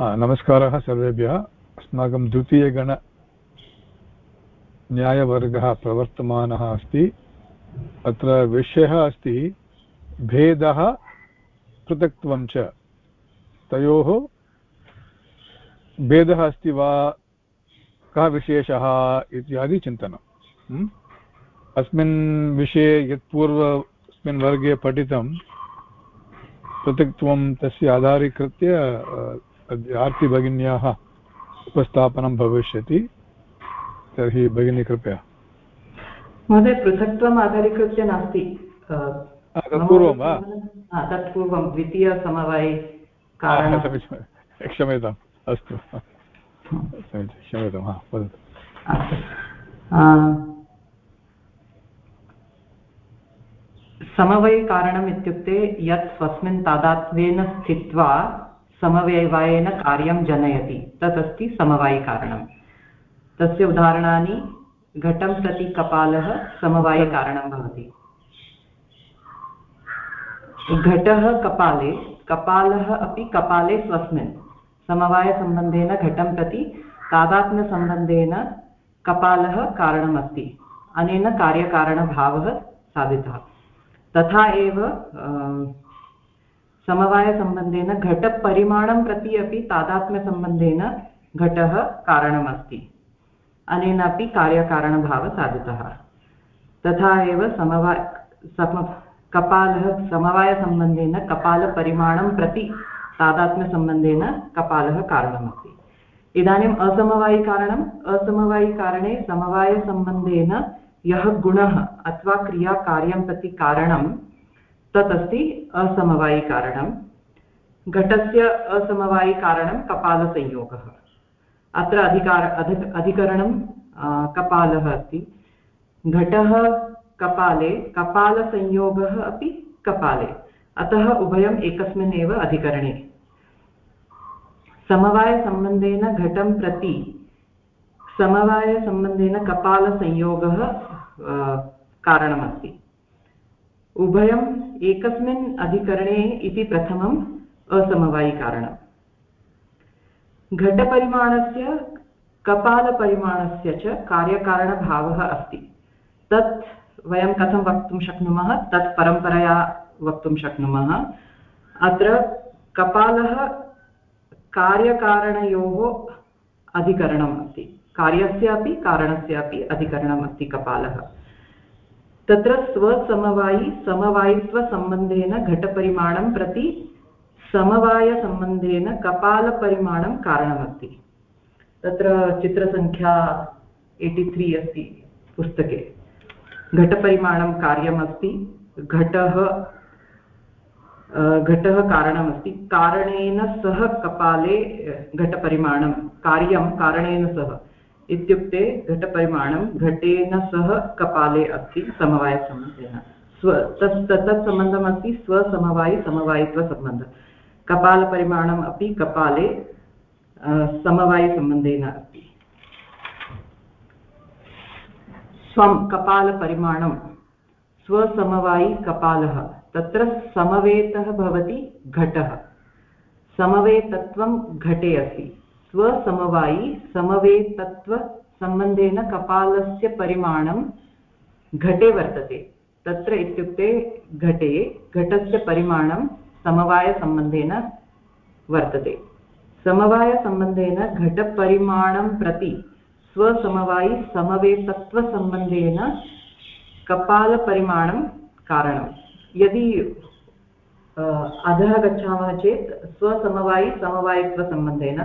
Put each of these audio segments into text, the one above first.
नमस्कारः सर्वेभ्यः। अस्माकं द्वितीयगण न्यायवर्गः प्रवर्तमानः अस्ति। अत्र विषयः अस्ति, भेदः पृथक्त्वं च। तयोः भेदः अस्ति वा, कः विशेषः इत्यादि चिन्तनम् अस्मिन् विषये यत् पूर्वस्मिन् वर्गे पठितं, पृथक्त्वं तस्य आधारीकृत्य आर्तिभगिन्याः उपस्थापनं भविष्यति तर्हि भगिनी कृपया। महोदय पृथक्त्वम् आधारीकृत्य नास्ति। तत्पूर्वं वा? तत्पूर्वं द्वितीयसमवाये क्षम्यताम् अस्तु। क्षम्यतां हा वदतु। समवयकारणम् इत्युक्ते यत् स्वस्मिन् तादात्म्येन स्थित्वा समवयवायेन कार्यं जनयति। तत् अस्ति समवायिकारणं तस्य उदाहरणानि घटं प्रति कपालः समवायिकारणं भवति। घटः कपाले, कपालः अपि कपाले स्वस्मिन्। समवायसम्बन्धेन घटं प्रति तादात्म्यसम्बन्धेन कपालः कारणमस्ति। अनेन कार्यकारणभावः साधितः। तथा एव समवायसम्बन्धेन घटपरिमाणं प्रति अपि तादात्म्यसम्बन्धेन घटः कारणमस्ति। अनेन अपि कार्यकारणभावः साधितः तथा एव समवाय, सम, कपालः, समवायसम्बन्धेन कपालपरिमाणं प्रति तादात्म्यसम्बन्धेन कपालः कारणमस्ति। इदानीम् असमवायिकारणम्, असमवायिकारणे समवायसम्बन्धेन यः गुणः अथवा क्रिया कार्यं प्रति कारणं तत् अस्ति असमवायिकारणं। घटस्य असमवायिकारणं कपालसंयोगः। अत्र अधिकार अधि अधिकरणं कपालः अस्ति। घटः कपाले, कपालसंयोगः अपि कपाले। अतः उभयम् एकस्मिन् एव अधिकरणे। समवायसम्बन्धेन घटं प्रति, समवायसम्बन्धेन कपालसंयोगः कारणमस्ति। उभयम् एकस्मिन् अधिकरणे इति प्रथमम् असमवायिकारणम्। घटपरिमाणस्य कपालपरिमाणस्य च कार्यकारणभावः अस्ति। तत् वयं कथं वक्तुं शक्नुमः? तत् परम्परया वक्तुं शक्नुमः। अत्र कपालः कार्यकारणयोः अधिकरणम् अस्ति। कार्यस्यापि कारणस्यापि अधिकरणम् अस्ति कपालः। तत्र स्वसमवायि, समवायित्वसम्बन्धेन घटपरिमाणं प्रति समवायसम्बन्धेन कपालपरिमाणं कारणमस्ति। तत्र चित्रसङ्ख्या एय्टि त्री अस्ति पुस्तके। घटपरिमाणं कार्यमस्ति, घटः घटः कारणमस्ति। कारणेन सह कपाले घटपरिमाणं, कार्यं कारणेन सह। इत्युक्ते घटपरिमाणं घटेन सह कपाले अस्ति, समवायसम्बन्धेन। स्व, तत् तत् सम्बन्धम् अस्ति स्वसमवायिसमवायित्वसम्बन्धः कपालपरिमाणम् अपि कपाले समवायसम्बन्धेन अस्ति। स्वं, कपालपरिमाणं, स्वसमवायि कपालः, तत्र समवेतः भवति घटः। समवेतत्वं घटे अस्ति। स्वसमवायि समवेतत्वसम्बन्धेन कपालस्य परिमाणं घटे वर्तते। तत्र इत्युक्ते घटे, घटस्य परिमाणं समवायसम्बन्धेन वर्तते। समवायसम्बन्धेन घटपरिमाणं प्रति स्वसमवायि समवेतत्वसम्बन्धेन कपालपरिमाणं कारणं। यदि अधः गच्छामः चेत् स्वसमवायि समवायित्वसम्बन्धेन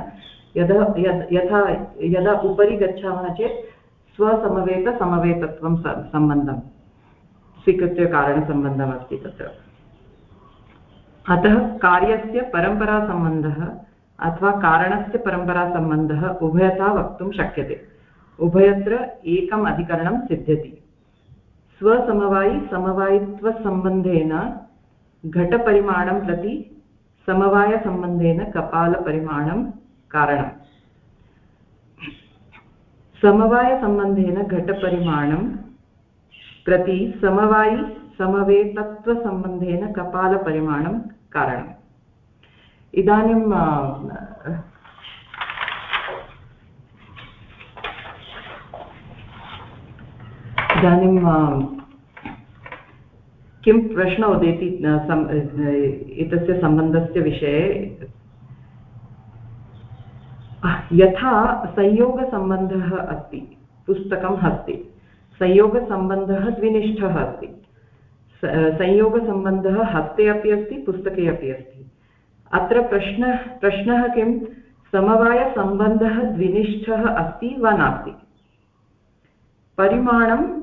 यदा यथा, यदा उपरि गच्छामः चेत् स्वसमवेतसमवेतत्वं सम्बन्धं स्वीकृत्य कारणसम्बन्धम् तत्र। अतः कार्यस्य परम्परासम्बन्धः अथवा कारणस्य परम्परासम्बन्धः उभयथा वक्तुं शक्यते। उभयत्र एकम् अधिकरणं सिद्ध्यति। स्वसमवायि, समवायित्वसम्बन्धेन घटपरिमाणं प्रति समवायसम्बन्धेन कपालपरिमाणं कारणं समवायसम्बन्धेन घटपरिमाणं प्रति समवायि समवेतत्वसम्बन्धेन कपालपरिमाणं कारणम् इदानीं इदानीं किं प्रश्नः उदेति एतस्य सम्बन्धस्य विषये यथा संयोगसम्बन्धः अस्ति पुस्तकं हस्ते संयोगसम्बन्धः द्विनिष्ठः अस्ति। संयोगसम्बन्धः हस्ते अपि अस्ति, पुस्तके अपि अस्ति। अत्र प्रश्नः प्रश्नः किं समवायसम्बन्धः द्विनिष्ठः अस्ति वा नास्ति? परिमाणं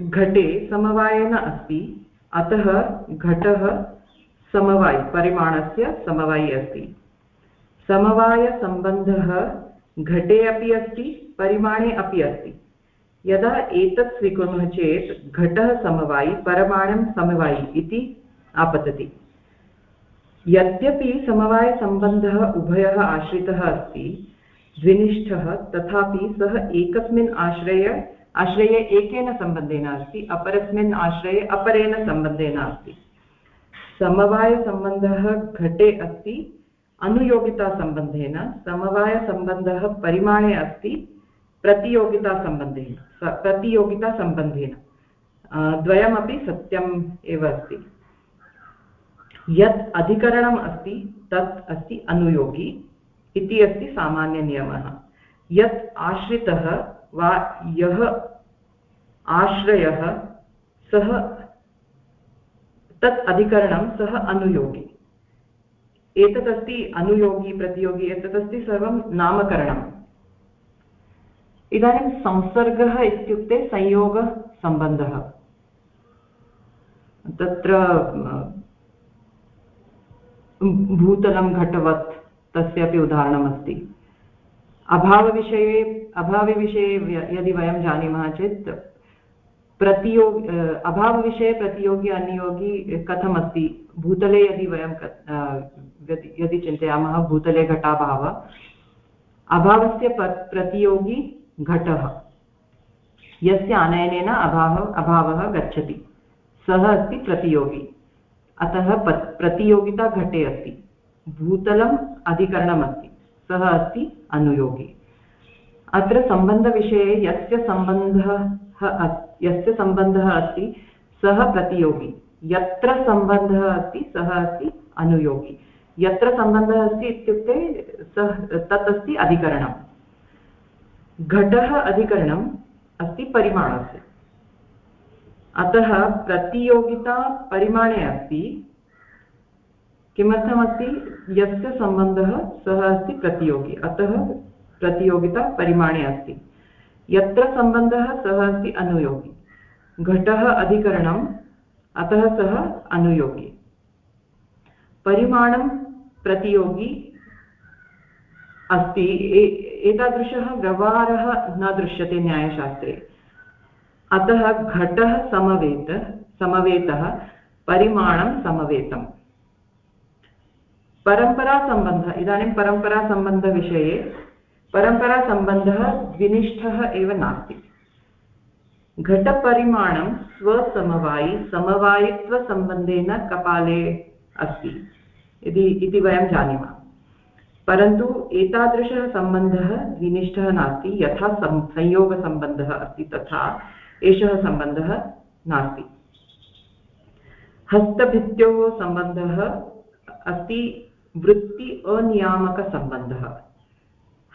घटे समवायेन अस्ति, अतः घटः समवायि, परिमाणस्य समवायि अस्ति। समवायसम्बन्धः घटे अपि अस्ति, परिमाणे अपि अस्ति। यदा एतत् स्वीकुर्मः चेत् घटः समवायि, परमाणं समवायि इति आपतति। यद्यपि समवायसम्बन्धः उभयः आश्रितः अस्ति, द्विनिष्ठः तथापि सः एकस्मिन् आश्रय, आश्रये एकेन सम्बन्धेन अस्ति, अपरस्मिन् आश्रये अपरेण सम्बन्धेन अस्ति। समवायसम्बन्धः घटे अस्ति अनुयोगितासम्बन्धेन समवायसम्बन्धः परिमाणे अस्ति प्रतियोगितासम्बन्धेन प्रतियोगितासम्बन्धेन द्वयमपि सत्यम् एव अस्ति। यत् अधिकरणम् अस्ति, तत् अस्ति अनुयोगी इति अस्ति सामान्यनियमः। यत् आश्रितः वा यः आश्रयः, सः, तत् अधिकरणं सः अनुयोगी। एतदस्ति अनुयोगी, प्रतियोगी, एतदस्ति सर्वं नामकरणम्। इदानीं संसर्गः इत्युक्ते संयोगसम्बन्धः। तत्र भूतलं घटवत् तस्यापि उदाहरणमस्ति। अभावविषये अभावविषये यदि वयं जानीमः चेत्, प्रतियोगि अभावविषये प्रतियोगी, अनियोगी कथमस्ति? भूतले यदि वयं यदि चिन्तयामः, भूतले घटाभाव, अभावस्य प्रतियोगी घटः। यस्य आनयनेन अभावः अभावः गच्छति। सः अस्ति प्रतियोगी। अतः प्रतियोगिता घटे अस्ति। भूतलम् अधिकरणमस्ति। सः अस्ति अनुयोगी। अत्र सम्बन्धविषये यस्य सम्बन्धः यस्य सम्बन्धः अस्ति, सः प्रतियोगी। यत्र सम्बन्धः अस्ति, सः अस्ति अनुयोगी। यत्र सम्बन्धः अस्ति इत्युक्ते सः, तत् अस्ति अधिकरणं। घटः अधिकरणम् अस्ति परिमाणस्य। अतः प्रतियोगिता परिमाणे अस्ति। किमर्थमस्ति? यस्य सम्बन्धः सः अस्ति प्रतियोगी। अतः प्रतियोगिता परिमाणे अस्ति। यत्र सम्बन्धः सः अस्ति अनुयोगी। घटः अधिकरणम्, अतः सः अनुयोगी। परिमाणं प्रतियोगी अस्ति। एतादृशः व्यवहारः न दृश्यते न्यायशास्त्रे। अतः घटः समवेत, समवेतः, परिमाणं समवेतम्। परम्परासम्बन्धः इदानीं परम्परासम्बन्धविषये परम्परासम्बन्धः द्विनिष्ठः एव नास्ति। घटपरिमाणं स्वसमवायि, समवायित्वसम्बन्धेन कपाले अस्ति। इति इति वयं जानीमः। परन्तु एतादृशः सम्बन्धः द्विनिष्ठः नास्ति, यथा संयोगसम्बन्धः अस्ति, तथा एषः सम्बन्धः नास्ति। हस्तभित्योः सम्बन्धः अस्ति, वृत्ति अनियामकसम्बन्धः।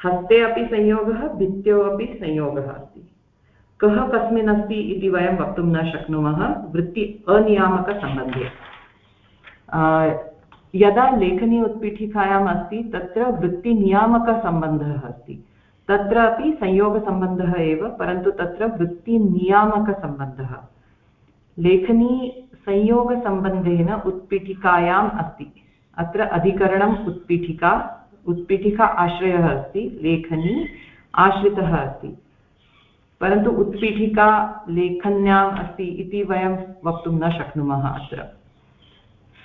हस्ते अपि संयोगः भित्तौ अपि संयोगः अस्ति। कः कस्मिन् अस्ति इति वयं वक्तुं न शक्नुमः, वृत्ति अनियामकसम्बन्धे। यदा लेखनी उत्पीठिकायाम् अस्ति, तत्र वृत्तिनियामकसम्बन्धः अस्ति। तत्र अपि संयोगसम्बन्धः एव, परन्तु तत्र वृत्तिनियामकसम्बन्धः। लेखनी संयोगसम्बन्धेन उत्पीठिकायाम् अस्ति। अत्र अधिकरणम् उत्पीठिका उत्पीठिका आश्रयः अस्ति, लेखनी आश्रितः अस्ति। परन्तु उत्पीठिका लेखन्याम् अस्ति इति वयं वक्तुं न शक्नुमः अत्र।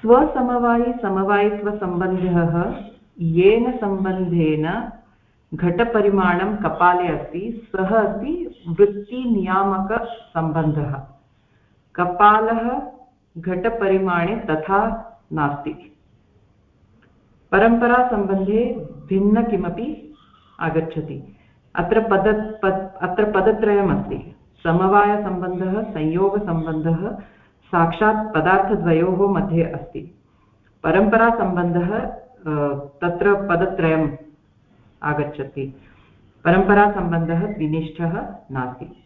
स्वसमवायिसमवायित्वसम्बन्धः येन सम्बन्धेन घटपरिमाणं कपाले अस्ति, सः अस्ति वृत्तिनियामकसम्बन्धः कपालः घटपरिमाणे तथा नास्ति। परम्परासम्बन्धे भिन्न किमपि आगच्छति। अत्र पद, पद्, अत्र पदत्रयमस्ति। समवायसम्बन्धः, संयोगसम्बन्धः साक्षात् पदार्थद्वयोः मध्ये अस्ति। परम्परासम्बन्धः तत्र पदत्रयम् आगच्छति। परम्परासम्बन्धः द्विनिष्ठः नास्ति।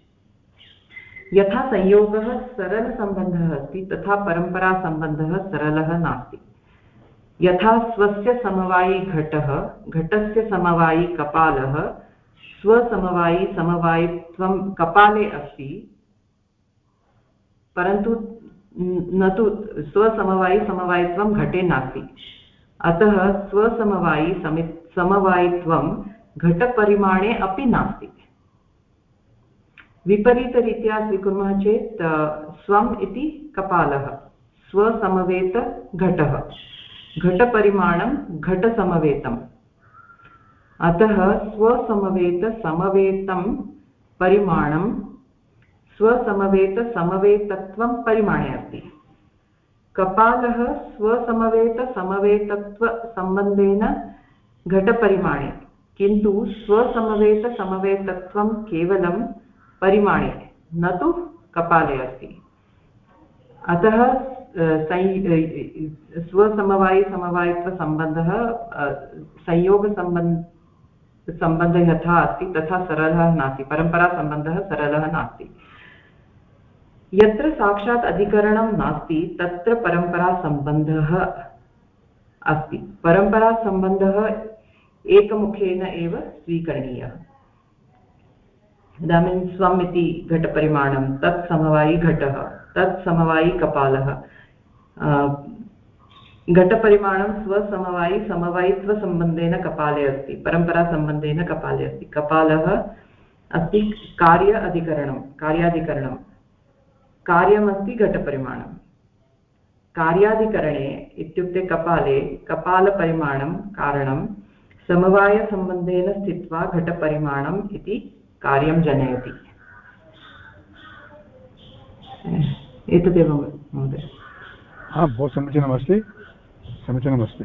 यथा संयोगः सरलसम्बन्धः अस्ति, तथा परम्परासम्बन्धः सरलः नास्ति। यथा स्वस्य समवायी घटः, घटस्य समवायी कपालः, स्वसमवायी समवायित्वं कपाले अस्ति, परन्तु न तु स्वसमवायी समवायित्वं घटे नास्ति। अतः स्वसमवायी समि समवायित्वं घटपरिमाणे अपि नास्ति। विपरीतरीत्या स्वीकुर्मः चेत् स्वम् इति कपालः स्वसमवेतघटः घटपरिमाणं घटसमवेतम्। अतः स्वसमवेतसमवेतं परिमाणं स्वसमवेतसमवेतत्वं परिमाणे अस्ति कपालः स्वसमवेतसमवेतत्वसम्बन्धेन घटपरिमाणे किन्तु स्वसमवेतसमवेतत्वं केवलं परिमाणे न तु कपाले अस्ति। अतः स्वसमवायिसमवायित्वसम्बन्धः संयोगसम्बन्ध सम्बन्धः यथा अस्ति तथा सरलः नास्ति परम्परासम्बन्धः सरलः नास्ति। यत्र साक्षात् अधिकरणं नास्ति, तत्र परम्परासम्बन्धः अस्ति। परम्परासम्बन्धः एकमुखेन एव स्वीकरणीयः। इदानीं स्वम् इति घटपरिमाणं, तत् समवायि घटः तत् समवायि कपालः घटपरिमाणं स्वसमवायि, समवायित्वसम्बन्धेन कपाले अस्ति, परम्परासम्बन्धेन कपाले अस्ति। कपालः अस्ति कार्य अधिकरणं, कार्याधिकरणं। कार्यमस्ति घटपरिमाणं। कार्याधिकरणे इत्युक्ते कपाले कपालपरिमाणं कारणं समवायसम्बन्धेन स्थित्वा घटपरिमाणम् इति कार्यं जनयति। एतदेव महोदय। हा बहु समीचीनमस्ति। समीचीनमस्ति।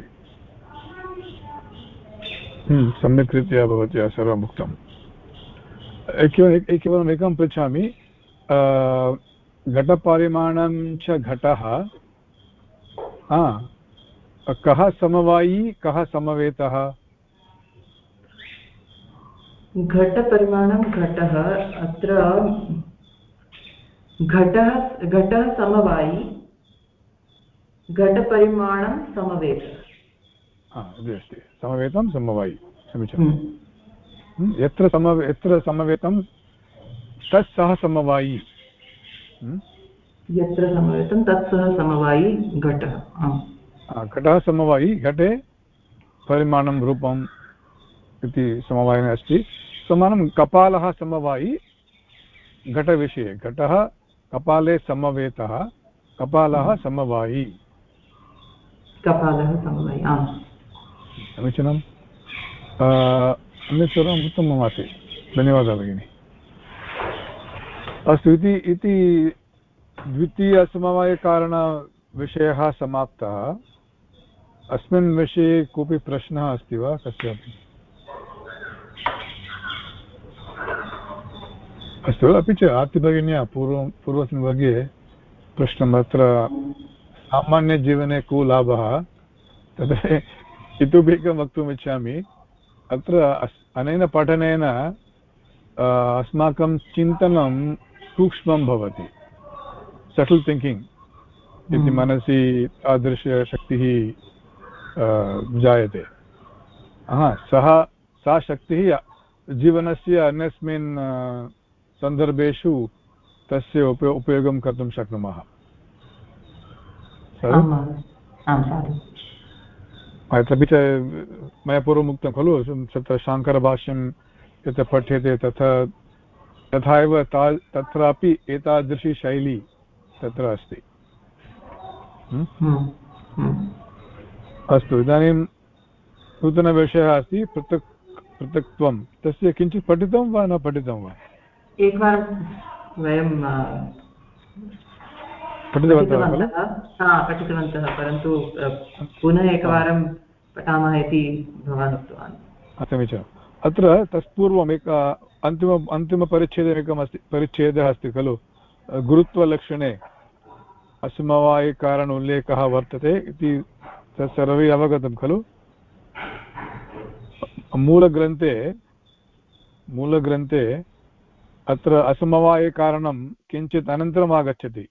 हम्म, सम्यक् रीत्या भवत्या सर्वम् उक्तम्। केवलम् एकं पृच्छामि। घटपरिमाणं च घटः। कः समवायी कः समवेतः? घटपरिमाणं घटः अत्र घटः घटः समवायि घटपरिमाणं समवेत। अस्ति। समवेतं समवायि। समीचीनं। हम्म। हम्म, यत्र सम यत्र समवेतं तत् सः समवायि। यत्र समवेतं तत् सः समवायि घटः। घटः समवायि घटे परिमाणं रूपम् इति समवायिनी अस्ति। समानं कपालः समवायि घटविषये। घटः कपाले समवेतः कपालः समवायि। कपालः समवायि समीचीनम् अन्यत् सर्वम् उत्तमम् आसीत् धन्यवादः भगिनि। अस्तु, इति इति द्वितीयसमवायकारणविषयः समाप्तः। अस्मिन् विषये कोऽपि प्रश्नः अस्ति वा? कस्यापि अस्तु, अपि च आर्तिभगिन्या पूर्वं, पूर्वस्मिन् वर्गे पृष्टम् अत्र सामान्यजीवने को लाभः? तत्र इतोपि एकं वक्तुम् इच्छामि। अत्र अनेन पठनेन अस्माकं चिन्तनं सूक्ष्मं भवति। सटल् थिङ्किङ्ग् इति हम्म। मनसि तादृशशक्तिः जायते। हा सः सा शक्तिः जीवनस्य अन्यस्मिन् सन्दर्भेषु तस्य उप उपयोगं कर्तुं शक्नुमः। तदपि च मया पूर्वम् उक्तं खलु तत्र शाङ्करभाष्यं यत्र पठ्यते तथा तथा एव ता तत्रापि एतादृशी शैली तत्र अस्ति। अस्तु इदानीं नूतनविषयः अस्ति पृथक् पृथक्त्वं। तस्य किञ्चित् पठितं वा न पठितं वा? एकवारं वयं पठितवन्तः? पठितवन्तः परन्तु पुनः एकवारं पठामः इति भवान् उक्तवान्। समीचीनं अत्र तत्पूर्वम् एक अन्तिम, अन्तिमपरिच्छेदमेकमस्ति, परिच्छेदः अस्ति खलु। गुरुत्वलक्षणे असमवायिकारण उल्लेखः वर्तते इति तत् सर्वे अवगतं खलु। मूलग्रन्थे मूलग्रन्थे अत्र असमवायिकारणं किञ्चित् अनन्तरम् आगच्छति।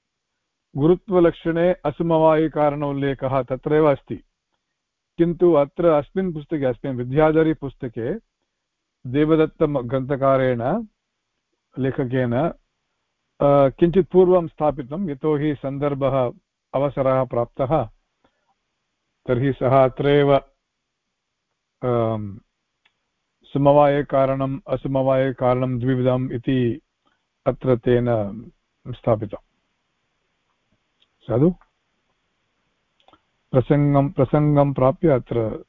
गुरुत्वलक्षणे असमवायिकारण उल्लेखः तत्रैव अस्ति। किन्तु अत्र अस्मिन् पुस्तके, अस्मिन् विद्याधरीपुस्तके देवदत्तग्रन्थकारेण लेखकेन किञ्चित् पूर्वं स्थापितं यतोहि सन्दर्भः अवसरः प्राप्तः, तर्हि सः अत्रैव समवायकारणम् असमवायकारणं द्विविधम् इति अत्र तेन स्थापितम् साधु? प्रसङ्गं प्रसङ्गं प्राप्य अत्र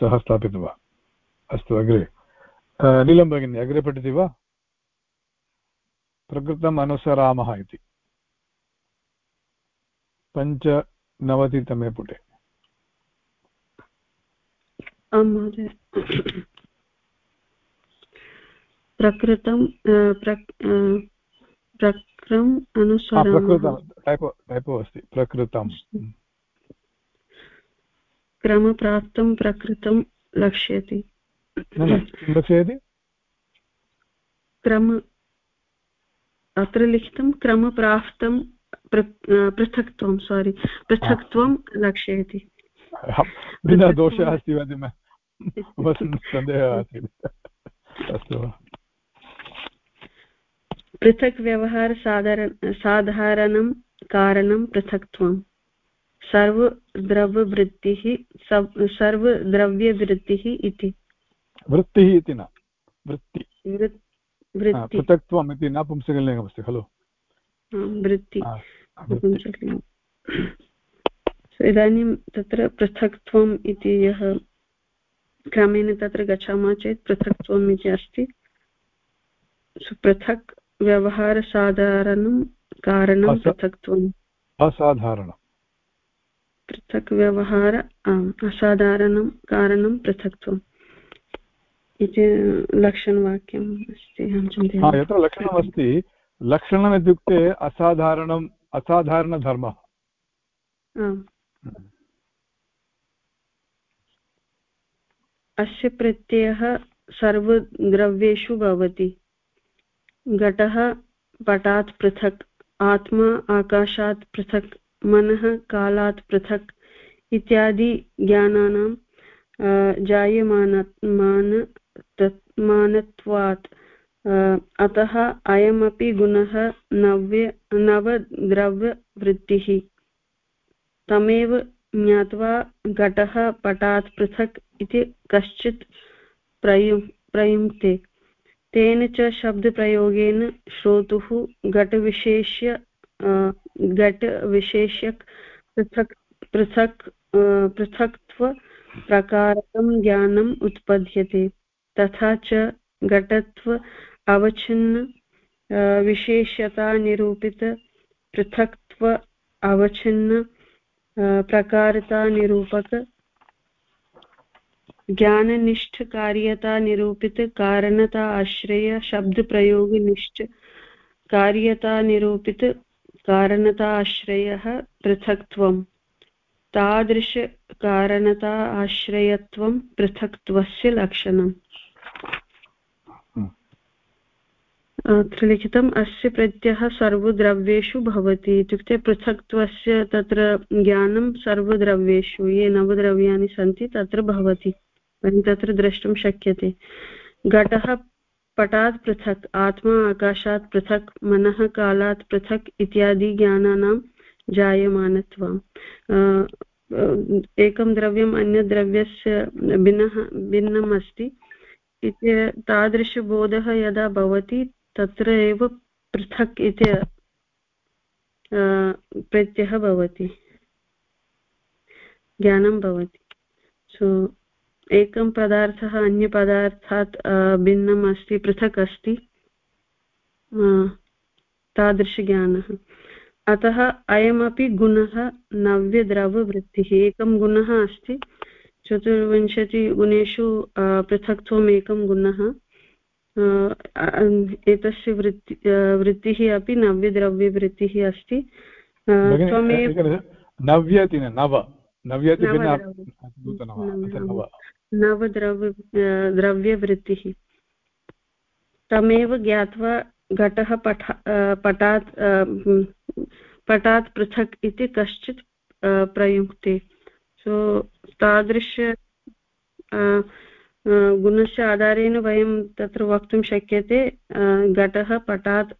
सः स्थापितवान्। अस्तु, अग्रे। नीलं भगिनी अग्रे पठति वा प्रकृतम् अनुसरामः इति पञ्चनवतितमे पुटे प्रकृतं प्रक्रम् अनुसरामः टैपो अस्ति प्रकृतं क्रमप्राप्तं प्रकृतं लक्ष्यति किं लक्ष्यति क्रम अत्र लिखितं क्रमप्राप्तं पृथक्त्वं सोरि पृथक्त्वं लक्षयति विना दोषः अस्ति वा सन्देहः आसीत् अस्तु पृथक् व्यवहारसाधारण साधारणं कारणं पृथक्त्वं सर्वद्रव्यवृत्तिः सर्वद्रव्यवृत्तिः इति वृत्तिः इति न। वृत्ति। पृथक्त्वम् इति नपुंसकलिङ्गमस्ति खलु? इदानीं तत्र पृथक्त्वम् इति यः क्रमेण तत्र गच्छामः चेत् पृथक्त्वम् इति अस्ति। पृथक् व्यवहारसाधारणं कारणं पृथक्त्वम्। असाधारणं पृथक् व्यवहार असाधारणं कारणं पृथक्त्वम्। इति लक्षणवाक्यम् अस्ति अहं चिन्तयामि। यत्र लक्षणमस्ति लक्षणम् इत्युक्ते असाधारणम् असाधारणधर्मः। अस्य प्रत्ययः सर्वद्रव्येषु भवति। घटः पटात् पृथक् आत्मा आकाशात् पृथक् मनः कालात् पृथक् इत्यादि ज्ञानानां जायमानमान मानत्वात्। अतः अयमपि गुणः नव्य, नवद्रव्यवृत्तिः। तमेव ज्ञात्वा घटः पटात् पृथक् इति कश्चित् प्रयु, प्रयुङ्क्ते। तेन च शब्दप्रयोगेन श्रोतुः घटविशेष्य घटविशेष्यक् पृथक् पृथक् पृथक्त्वप्रकारकं ज्ञानम् उत्पद्यते। तथा च घटत्व अवच्छिन्न विशेष्यतानिरूपित पृथक्त्व अवच्छिन्न प्रकारतानिरूपक ज्ञाननिष्ठकार्यतानिरूपित कारणता आश्रय शब्दप्रयोगनिष्ठ कार्यतानिरूपित कारणता आश्रयः, पृथक्त्वम्। तादृशकारणता आश्रयत्वं पृथक्त्वस्य लक्षणम् अत्र लिखितम् अस्य प्रत्ययः सर्वद्रव्येषु भवति इत्युक्ते पृथक्त्वस्य तत्र ज्ञानं सर्वद्रव्येषु, ये नवद्रव्याणि सन्ति तत्र भवति तत्र द्रष्टुं शक्यते। घटः पटात् पृथक्, आत्मा आकाशात् पृथक्, मनः कालात् पृथक् इत्यादि ज्ञानानां जायमानत्वम्। एकं द्रव्यम् अन्यद्रव्यस्य भिन्नः, भिन्नम् अस्ति इति तादृशबोधः यदा भवति तत्र एव पृथक् इति प्रत्ययः भवति। ज्ञानं भवति। सो, एकं पदार्थः अन्यपदार्थात् भिन्नम् अस्ति, पृथक् अस्ति तादृशज्ञानः। अतः अयमपि गुणः नव्यद्रववृत्तिः, एकं गुणः अस्ति। चतुर्विंशतिगुणेषु पृथक्त्वम् एकं गुणः। एतस्य वृत्ति वृत्तिः अपि नव्यद्रव्यवृत्तिः अस्ति। त्वमेव नव्यति नव। नवद्रव्य द्रव्यवृत्तिः। तमेव ज्ञात्वा घटः पठ पटात् पटात् पृथक् इति कश्चित् प्रयुक्ते सो तादृश गुणस्य आधारेण वयं तत्र वक्तुं शक्यते घटः पटात्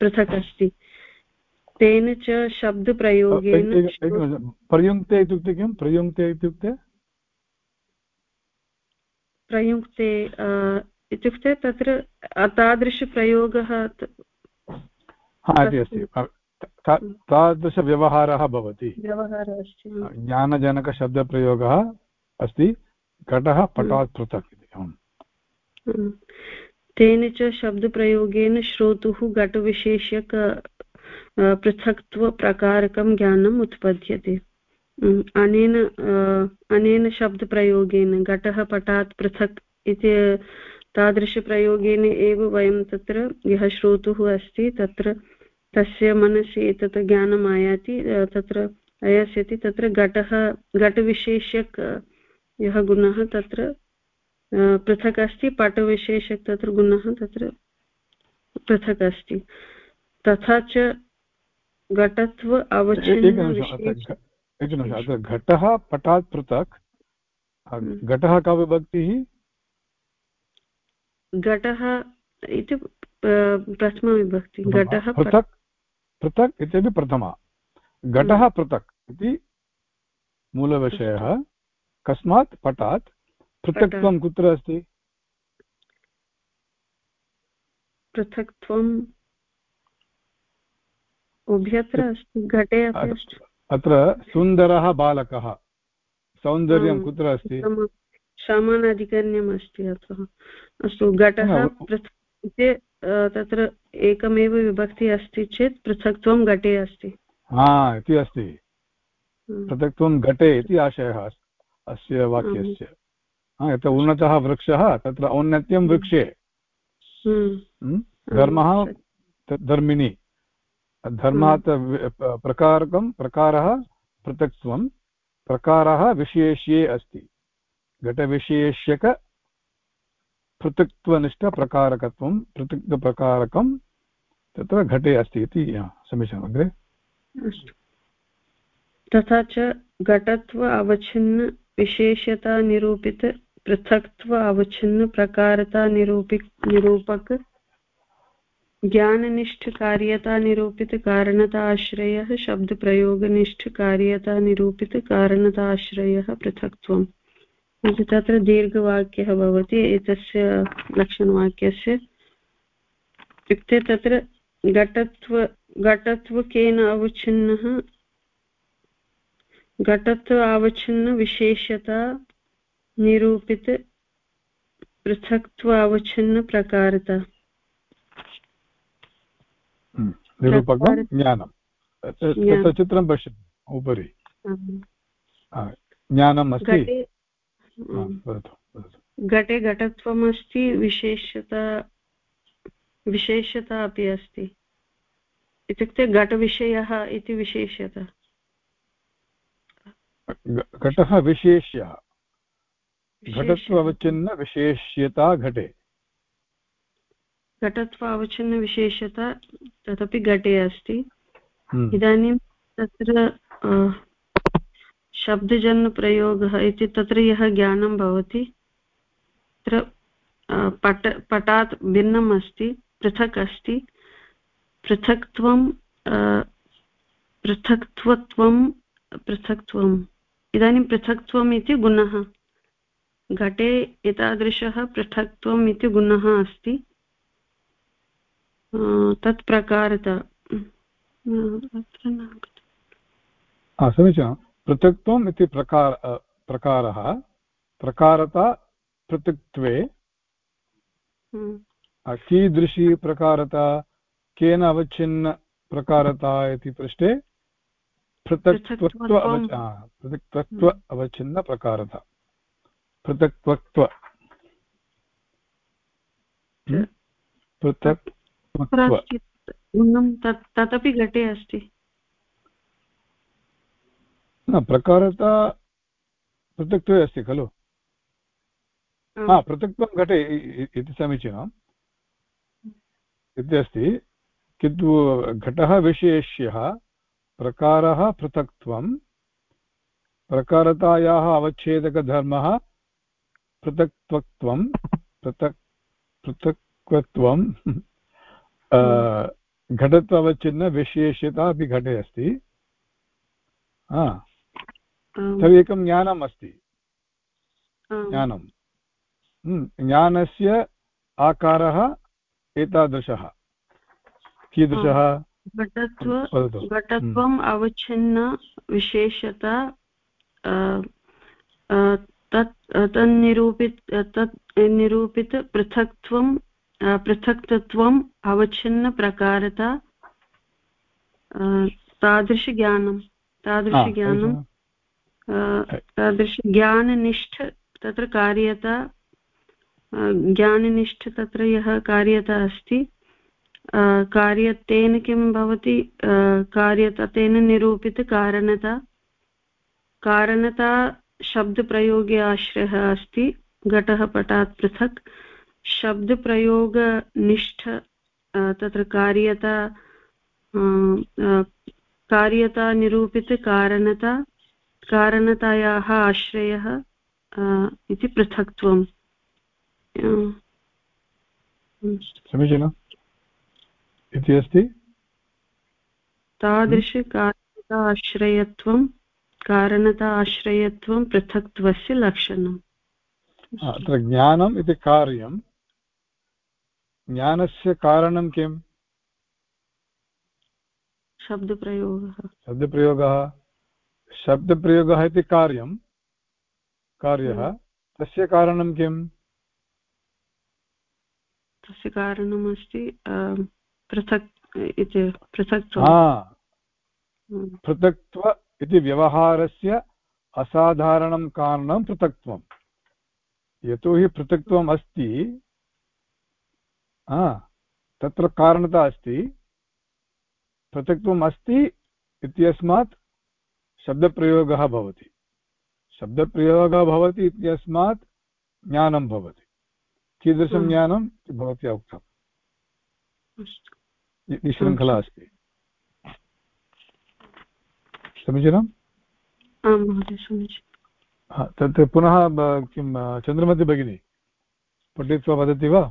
पृथक् अस्ति। तेन च शब्दप्रयोगेन प्रयुङ्क्ते इत्युक्ते किं? प्रयुङ्क्ते इत्युक्ते? प्रयुङ्क्ते इत्युक्ते तत्र तादृशप्रयोगः तादृशव्यवहारः भवति। व्यवहारः अस्ति। ज्ञानजनकशब्दप्रयोगः अस्ति। घटः पटात् पृथक् इति तेन च शब्दप्रयोगेन श्रोतुः घटविशेष्यक पृथक्त्वप्रकारकं ज्ञानम् उत्पद्यते। अनेन अनेन शब्दप्रयोगेन घटः पटात् पृथक् इति तादृशप्रयोगेन एव वयं तत्र यः श्रोतुः अस्ति तत्र तस्य मनसि एतत् ज्ञानम् आयाति तत्र आयास्यति तत्र घटः घटविशेष्यक यः गुणः तत्र पृथक् अस्ति पटविशेषक तत्र गुणः तत्र पृथक् अस्ति। तथा च घटत्व अवच्छिन्न घटः पटात् पृथक् हम्म। घटः का विभक्तिः? घटः इति प्रथमविभक्ति घटः पृथक् पृथक् इत्यपि प्रथमा। घटः हम्म। पृथक् इति मूलविषयः। कस्मात् पटात् पृथक्त्वं कुत्र अस्ति? पृथक्त्वम् उभयत्र अस्ति घटे अत्र सुन्दरः बालकः। सौन्दर्यं कुत्र अस्ति? समानाधिकरण्यम् अस्ति अत्र अस्तु घटः इति तत्र एकमेव विभक्ति अस्ति चेत् पृथक्त्वं घटे अस्ति। हा इति अस्ति। पृथक्त्वं घटे इति आशयः अस्ति। अस्य वाक्यस्य। यत्र उन्नतः वृक्षः तत्र औन्नत्यं वृक्षे। धर्मः धर्मिणि धर्मात् प्रकारकं प्रकारः पृथक्त्वं प्रकारः विशेष्ये अस्ति। घटविशेष्यक पृथक्त्वनिष्ठप्रकारकत्वं पृथक्प्रकारकं तत्र घटे अस्ति इति समीचीनम् अग्रे? तथा च घटत्व अवच्छिन्न विशेषता निरूपित पृथक्त्व अवच्छिन्न प्रकारता निरूपि निरूपक ज्ञाननिष्ठ कार्यता निरूपित कारणताश्रयः शब्दप्रयोगनिष्ठ कार्यता निरूपित कारणताश्रयः पृथक्त्वम्। इति तत्र दीर्घवाक्यः भवति, एतस्य लक्षणवाक्यस्य। इत्युक्ते तत्र घटत्व, घटत्वकेन अवच्छिन्नः घटत्व अवच्छिन्नविशेषता निरूपित पृथक्त्व अवच्छिन्नप्रकारता हम्म, निरूपकं ज्ञानं। तत्र चित्रं पश्यतु उपरि। ज्ञानम् अस्ति घटे घटत्वम् अस्ति विशेषता विशेषता अपि अस्ति। इत्युक्ते घटविषयः इति विशेषता घटः विशेष्यः। घटत्वावच्छिन्नविशेष्यता घटे। घटत्वावच्छिन्नविशेषता तदपि घटे अस्ति। हम्म। इदानीं तत्र शब्दजन्यप्रयोगः इति तत्र यः ज्ञानं भवति तत्र पट पटात् भिन्नम् अस्ति पृथक् अस्ति। पृथक्त्वं पृथक्त्वत्वं पृथक्त्वम्। इदानीं पृथक्त्वम् इति गुणः। घटे एतादृशः पृथक्त्वम् इति गुणः अस्ति। तत् प्रकारता समीचीनं। पृथक्त्वम् इति प्रकार प्रकारः प्रकारता पृथक्त्वे। हम्म। कीदृशी प्रकारता केन अवच्छिन्न प्रकारता इति पृष्टे पृथक्त्वत्व पृथक्त्वत्व। अवच्छिन्नप्रकारता पृथक्त्वत्व। पृथक् तदपि घटे अस्ति। न प्रकारता पृथक्त्वे अस्ति खलु? हा पृथक्त्वं घटे इति समीचीनम् इति अस्ति। किन्तु घटः विशेष्यः प्रकारः पृथक्त्वं। प्रकारतायाः अवच्छेदकधर्मः पृथक्त्वत्वं पृथक् पृथक्त्वं घटत्ववच्छिन्नविशेष्यता अपि घटे अस्ति। एकं ज्ञानम् अस्ति। ज्ञानं ज्ञानस्य आकारः एतादृशः। कीदृशः? घटत्वम् अवच्छिन्न विशेषता तत् तन्निरूपित तत् निरूपित पृथक्त्वं पृथक्तत्वम् अवच्छिन्नप्रकारता तादृशज्ञानं तादृशज्ञानं तादृशज्ञाननिष्ठ तत्र कार्यता ज्ञाननिष्ठ तत्र यः कार्यता अस्ति कार्यतेन किं भवति कार्यता तेन निरूपितकारणता कारणता शब्दप्रयोगे आश्रयः अस्ति घटः पटात् पृथक् शब्दप्रयोगनिष्ठ तत्र कार्यता कार्यता निरूपितकारणता कारणतायाः आश्रयः इति पृथक्त्वम् समीचीनम् इति अस्ति तादृशकारणता आश्रयत्वं कारणता आश्रयत्वं पृथक्त्वस्य लक्षणम्। अत्र ज्ञानम् इति कार्यं। ज्ञानस्य कारणं किम्? शब्दप्रयोगः। शब्दप्रयोगः। शब्दप्रयोगः इति कार्यं। कार्यः। तस्य कारणं किम्? तस्य कारणमस्ति पृथक् इति पृथक् पृथक्त्व इति व्यवहारस्य असाधारणं कारणं पृथक्त्वं यतोहि पृथक्त्वम् अस्ति तत्र कारणता अस्ति। पृथक्त्वम् अस्ति इत्यस्मात् शब्दप्रयोगः भवति। शब्दप्रयोगः भवति इत्यस्मात् ज्ञानं भवति। कीदृशं ज्ञानं? भवत्या उक्तम्। शृङ्खला अस्ति समीचीनम् आं महोदय समीचीनं तत् पुनः किं चन्द्रमति भगिनी पठित्वा वदति वा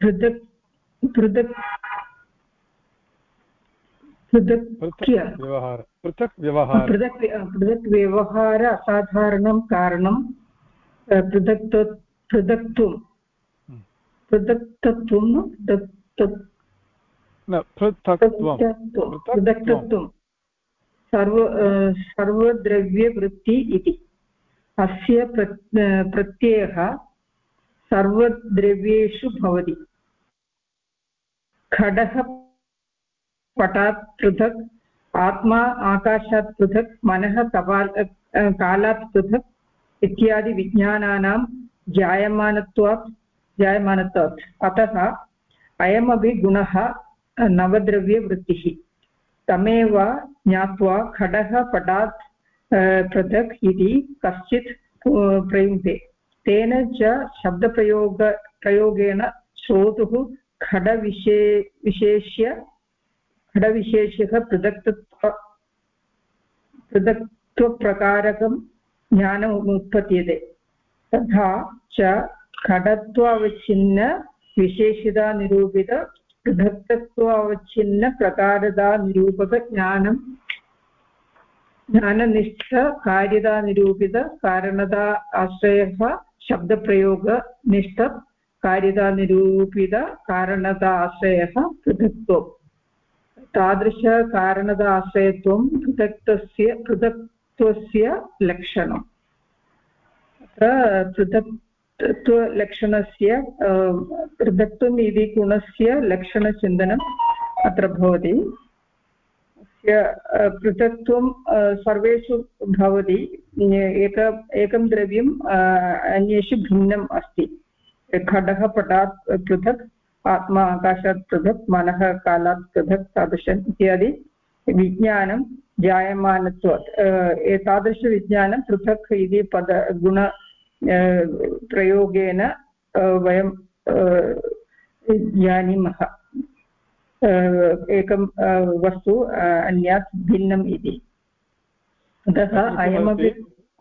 पृथक् पृथक् पृथक् व्यवहार पृथक् व्यवहार पृथक् पृथक् व्यवहार असाधारणं कारणं पृथक् पृथक्त्वं। हम्म। पृथक्तत्वं पृथक्तत्वं सर्व सर्वद्रव्यवृत्ति इति। अस्य प्रत्ययः सर्वद्रव्येषु भवति। खडः पटात् पृथक् आत्मा आकाशात् पृथक् मनः कपाल् कालात् पृथक् इत्यादि विज्ञानानां जायमानत्वात् जायमानत्वात्। अतः अयमपि गुणः नवद्रव्यवृत्तिः। तमेव ज्ञात्वा खडः पटात् पृथक् इति कश्चित् प्रयुङ्क्ते। तेन च शब्दप्रयोग, प्रयोगेण श्रोतुः खडविशे, विशेष्य, खडविशेष्यः पृथक्तत्व, पृथक्त्वप्रकारकं ज्ञानम् उत्पद्यते। तथा च खडत्वावच्छिन्न विशेषतानिरूपित पृथक्तत्वावच्छिन्नप्रकारदानिरूपकज्ञानं ज्ञाननिष्ठ कार्यतानिरूपितकारणता आश्रयः शब्दप्रयोगनिष्ठ कार्यतानिरूपितकारणता आश्रयः पृथक्त्वम् तादृशकारणता आश्रयत्वं पृथक्तस्य पृथक्त्वस्य लक्षणम् अत्र पृथक् पृथक्त्वलक्षणस्य पृथक्त्वम् इति गुणस्य लक्षणचिन्तनम् अत्र भवति। पृथक्त्वं सर्वेषु भवति। एक, एकं द्रव्यम् अन्येषु भिन्नम् अस्ति। खडः पटात् पृथक्, आत्मा आकाशात् पृथक्, मनः कालात् पृथक्, तादृशम् इत्यादि। विज्ञानं जायमानत्वात् एतादृशविज्ञानं पृथक् इति पद गुण प्रयोगेन वयं जानीमः एकं वस्तु अन्यात् भिन्नम् इति अतः अयमपि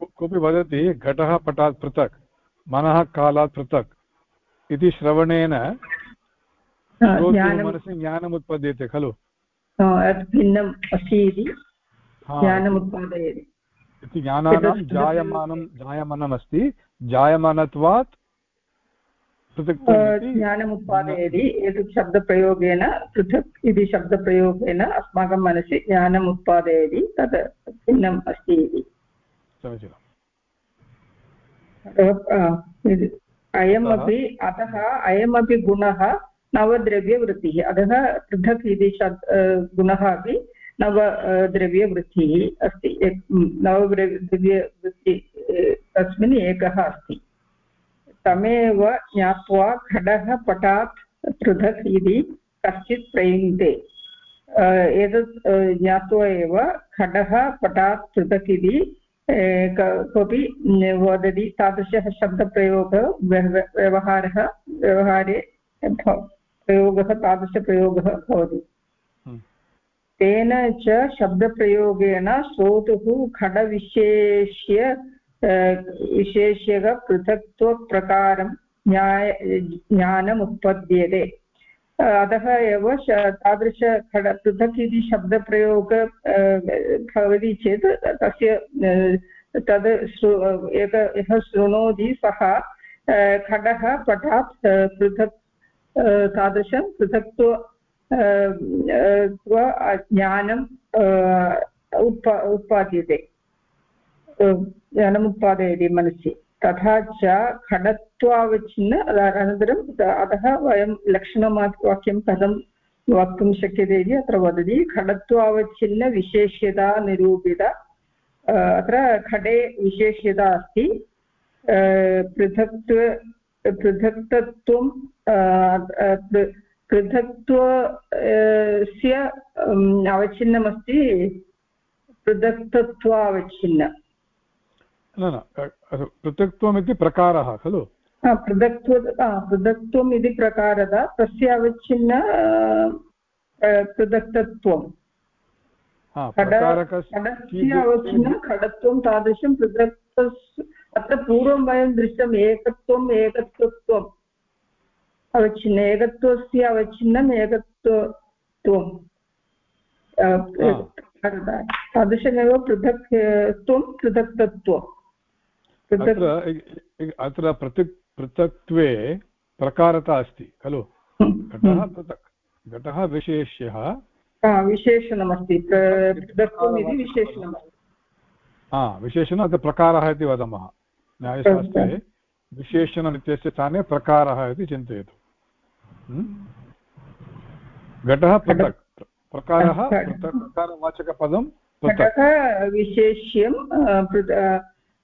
कोऽपि वदति घटः पटात् पृथक् मनः कालात् पृथक् इति श्रवणेन मनसि ज्ञानम् उत्पद्यते खलु भिन्नम् अस्ति इति ज्ञानम् उत्पादयति। इति ज्ञानानां जायमानं जायमानमस्ति। जायमानत्वात् ज्ञानम् उत्पादयति। एतत् शब्दप्रयोगेन पृथक् इति शब्दप्रयोगेन अस्माकं मनसि ज्ञानम् उत्पादयति। तत् भिन्नम् अस्ति इति। अयमपि अतः अयमपि गुणः नवद्रव्यवृत्तिः। अतः पृथक् इति शब् गुणः अपि नवद्रव्यवृत्तिः अस्ति। नवद्रव्यवृत्ति तस्मिन् एकः अस्ति। तमेव ज्ञात्वा खडः पटात् पृथक् इति कश्चित् प्रयुङ्क्ते। एतत् ज्ञात्वा एव खडः पटात् पृथक् इति कोऽपि वदति। तादृशः शब्दप्रयोगः व्यवहारः, व्यवहारे प्रयोगः, तादृशप्रयोगः भवति। तेन च शब्दप्रयोगेण श्रोतुः खडविशेष्य विशेष्यः पृथक्त्वप्रकारं ज्ञाय ज्ञानम् उत्पद्यते अतः एव तादृश खड, पृथक् इति शब्दप्रयोग भवति चेत् तस्य तद् एक, यः शृणोति सः खडः पठात् पृथक् तादृशं पृथक्त्व ज्ञानम् उत्पा उत्पाद्यते ज्ञानमुत्पादयति मनसि तथा च खडत्वावच्छिन्न अनन्तरम् अतः वयं लक्षणवाक्यं कथं वक्तुं शक्यते इति अत्र वदति खडत्वावच्छिन्नविशेष्यता निरूपिता अत्र खडे विशेष्यता अस्ति पृथक्त्व पृथक्तत्वं पृथक्त्वस्य अवच्छिन्नमस्ति। पृथक्तत्वावच्छिन्न न न पृथक्त्वम् इति प्रकारः खलु? पृथक्त्व पृथक्त्वम् इति प्रकारः तस्य अवच्छिन्न पृथक्तत्वं अवच्छिन्नं खडत्वं तादृशं पृथक् अत्र पूर्वं वयं दृष्टम् एकत्वम् एकत्वत्वम्। अवच्छिन्न एकत्वस्य अवच्छिन्नम् एकत्वत्वं तादृशमेव पृथक् त्वं पृथक्तत्वम् अत्र पृथक् पृथक्त्वे प्रकारता अस्ति खलु? घटः हम्म। पृथक् घटः विशेष्यः। विशेषणमस्ति। हा विशेषणम् अत्र प्रकारः इति वदामः। न्यायशास्त्रे विशेषणम् इत्यस्य स्थाने प्रकारः इति चिन्तयतु। हम्म। घटः पृथक् प्रकारः प्रकारवाचकपदं पृथक्। विशेष्यं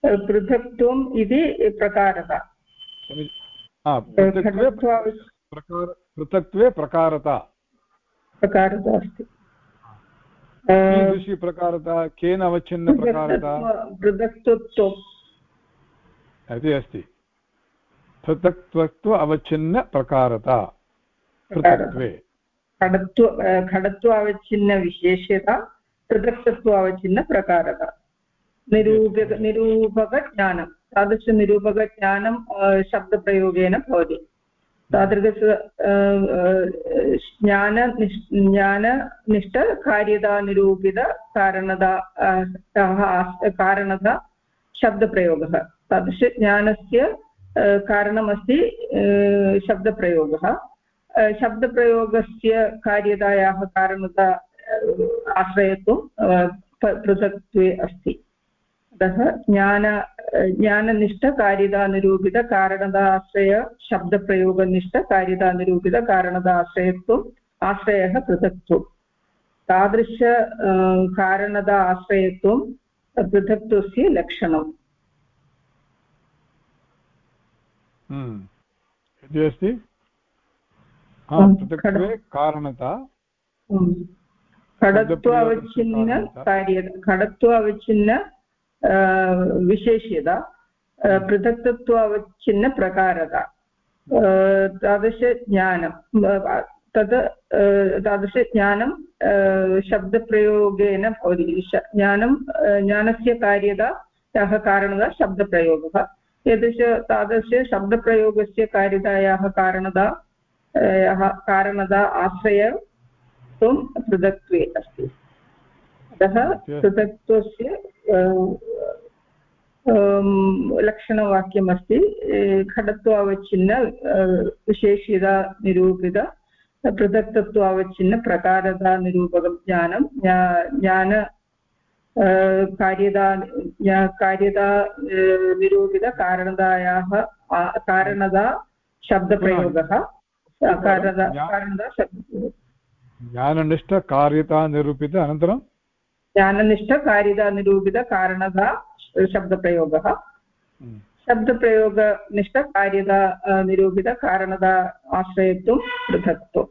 पृथक्त्वम् इति प्रकारता पृथक्त्वे प्रकारता। प्रकारता अस्ति। कीदृशी प्रकारता? केन अवच्छिन्नप्रकारता पृथक्त्वत्वम्। इति अस्ति। पृथक्त्वत्व अवच्छिन्नप्रकारता पृथक्त्वे। खडत्व खडत्व अवच्छिन्नविशेष्यता पृथक्तत्व अवच्छिन्नप्रकारता निरूपक निरूपकज्ञानं तादृशनिरूपकज्ञानं शब्दप्रयोगेन भवति। तादृश ज्ञान ज्ञाननिष्ठकार्यतानिरूपितकारणता कारणता शब्दप्रयोगः। तादृशज्ञानस्य कारणमस्ति शब्दप्रयोगः। शब्दप्रयोगस्य कार्यतायाः कारणता आश्रयत्वं पृथक्त्वे अस्ति अतः ज्ञान ज्ञाननिष्ठकार्यतानिरूपितकारणदाश्रय शब्दप्रयोगनिष्ठकार्यतानिरूपितकारणदाश्रयत्वम् आश्रयः पृथक्त्वं तादृश कारणदा आश्रयत्वं पृथक्त्वस्य लक्षणम्। इति अस्ति पृथक्त्वे कारणता। खडत्व अवच्छिन्न कार्य खडत्व अवच्छिन्न विशेष्यता पृथक्तत्व अवच्छिन्न प्रकारता। तादृशज्ञानं तद् तादृशज्ञानं शब्दप्रयोगेन भवति। ज्ञानं ज्ञानस्य कार्यता यः कारणता शब्दप्रयोगः। एतादृश तादृशशब्दप्रयोगस्य कार्यतायाः कारणता कारणता आश्रय त्वं पृथक्त्वे अस्ति। अतः पृथक्त्वस्य लक्षणवाक्यमस्ति खडत्वावच्छिन्न विशेष्यता निरूपित पृथक्तत्वावच्छिन्न ज्ञानं ज्ञान कार्यता कार्यता निरूपितकारणतायाः कारणता शब्दप्रयोगः। कारणता कारणता शब्दप्रयोगः ज्ञाननिष्ठकार्यतानिरूपित अनन्तरं? ज्ञाननिष्ठकार्यतानिरूपितकारणता शब्दप्रयोगः। हम्म। शब्दप्रयोगनिष्ठकार्यता निरूपितकारणता आश्रयत्वं पृथक्त्वं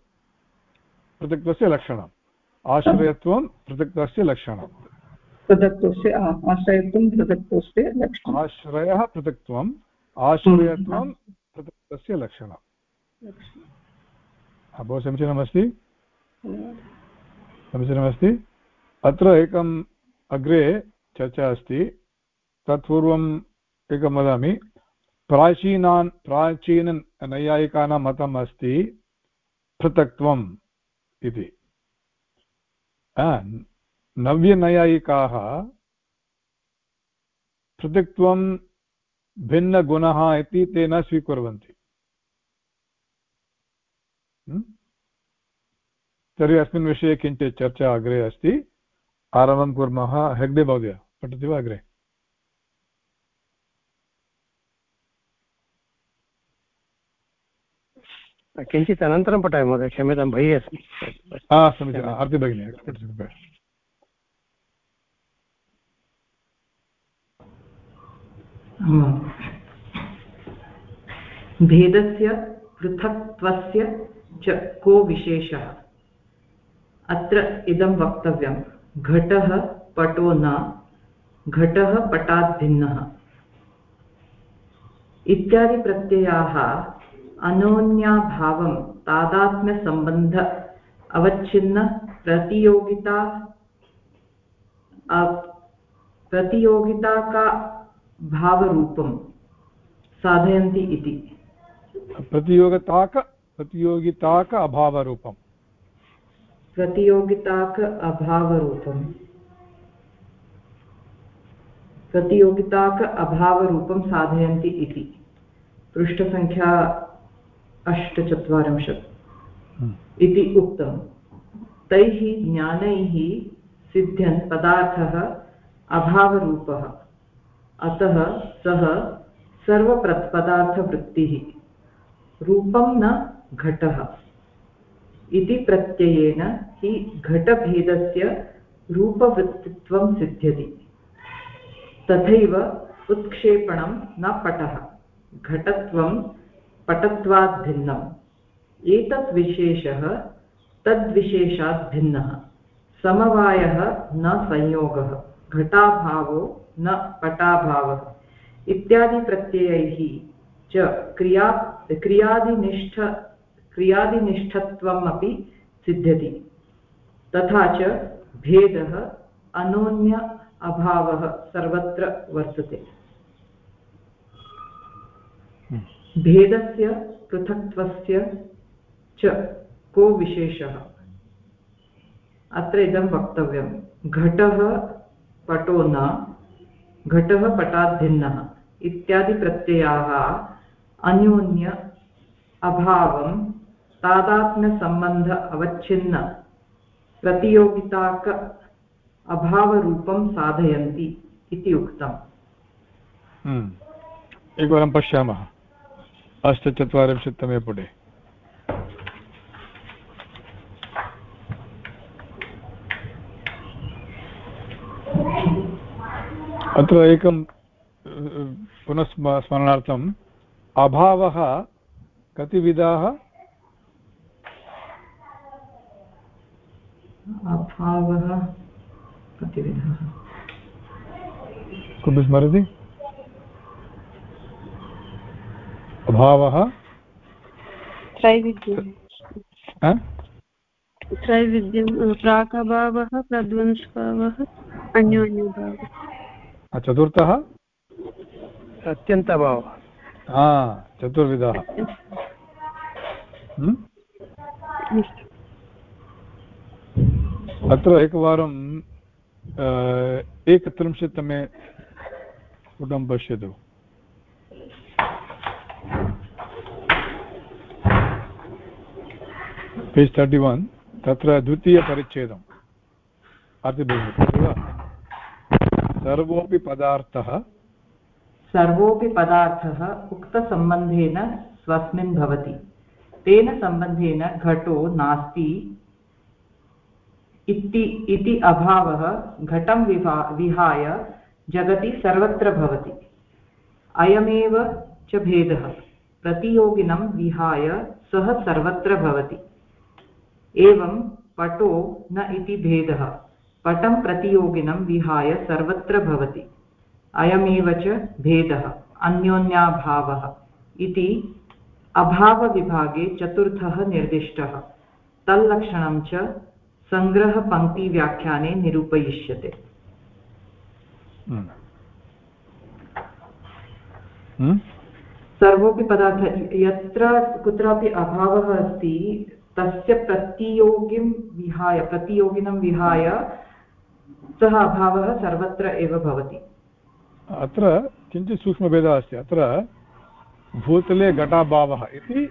पृथक्त्वस्य लक्षणम्। आश्रयत्वं पृथक्त्वस्य लक्षणं पृथक्त्वस्य आश्रयत्वं पृथक्त्वस्य लक्षणम्। आश्रयः पृथक्त्वम्। आश्रयत्वं। पृथक्त्वस्य लक्षणं बहु समीचीनमस्ति? समीचीनमस्ति? अत्र एकम् अग्रे चर्चा अस्ति। तत्पूर्वम् एकं वदामि। प्राचीनान् प्राचीननैयायिकानां मतम् अस्ति पृथक्त्वम् इति। नव्यनैयायिकाः पृथक्त्वं भिन्नगुणः इति ते न स्वीकुर्वन्ति। तर्हि अस्मिन् विषये किञ्चित् चर्चा अग्रे अस्ति। आरम्भं कुर्मः हेग्डे महोदय पठति वा अग्रे? किञ्चित् अनन्तरं पठामि महोदय क्षम्यतां बहिः अस्मि। समीचीनम् आर्ति भगिनी भेदस्य पृथक्त्वस्य च को विशेषः। अत्र इदं वक्तव्यं घटः पटो न, घटः पटात् भिन्नः इत्यादिप्रत्ययाः अनोन्याभावं, तादात्म्यसम्बन्ध, अवच्छिन्न, प्रतियोगिता प्रतियोगिता का भावरूपं साधयन्ति इति। प्रतियोगिताक प्रतियोगिताक अभावरूपम्। प्रतियोगिताक अभावरूपम्। प्रतियोगिताक अभावरूपं साधयन्ति इति। पृष्ठसङ्ख्या अष्टचत्वारिंशत्। हम्म। इति उक्तं। तैः ज्ञानैः सिद्ध्यन् पदार्थः अभावरूपः। अतः सः सर्वपदार्थवृत्तिः रूपं न घटः। इति प्रत्ययेन हि घटभेदस्य रूपवृत्तित्वं सिद्ध्यति। तथैव उत्क्षेपणं न पटः। घटत्वं पटत्वात् भिन्नम् एतत् विशेषः तद्विशेषात् भिन्नः। समवायः न संयोगः। घटाभावो न पटाभावः। इत्यादिप्रत्ययैः च क्रिया क्रियादिनिष्ठ क्रियादिनिष्ठत्वम् अपि सिद्ध्यति। तथा च भेदः, अनोन्य अभावः सर्वत्र वर्तते। भेदस्य पृथक्त्वस्य च को विशेषः? अत्र इदं वक्तव्यं। घटः पटो न, घटः पटात् भिन्नः इत्यादिप्रत्ययाः अन्योन्य अभावं तादात्म्यसम्बन्ध अवच्छिन्न, प्रतियोगिताक अभावरूपं साधयन्ति इति उक्तम्। हम्म। एकवारं पश्यामः। अष्टचत्वारिंशत्तमे पुटे। अत्र एकं पुनः स्मरणार्थम्, अभावः कति अभावः कति विधाः कोऽपि स्मरति अभावः त्रैविध्यं त्रैविध्यं प्राक् प्रध्वंसभावः अन्योन्यभावः। चतुर्थः? अत्यन्तभावः हा चतुर्विधः? अत्र एकवारं एकत्रिंशत्तमे पुटं पश्यतु। पेज् तर्टि वन् तत्र द्वितीयपरिच्छेदम्। अतिभगिनी सर्वोऽपि पदार्थः। सर्वोऽपि पदार्थः उक्तसम्बन्धेन स्वस्मिन् भवति। तेन सम्बन्धेन घटो नास्ति। इति इति अभावः घटं विहा विहाय जगति सर्वत्र भवति। अयमेव च भेदः। प्रतियोगिनं विहाय सः सर्वत्र भवति। एवं पटो न इति भेदः। पटं प्रतियोगिनं विहाय सर्वत्र भवति। अयमेव च भेदः। अन्योन्याभावः। इति अभावविभागे चतुर्थः निर्दिष्टः। तल्लक्षणं च सङ्ग्रहपङ्क्तिव्याख्याने निरूपयिष्यते हम्म। हम्म? सर्वोऽपि पदार्थ यत्र कुत्रापि अभावः अस्ति तस्य प्रतियोगिं विहाय प्रतियोगिनं विहाय सः अभावः सर्वत्र एव भवति अत्र किञ्चित् सूक्ष्मभेदः अस्ति अत्र भूतले घटाभावः इति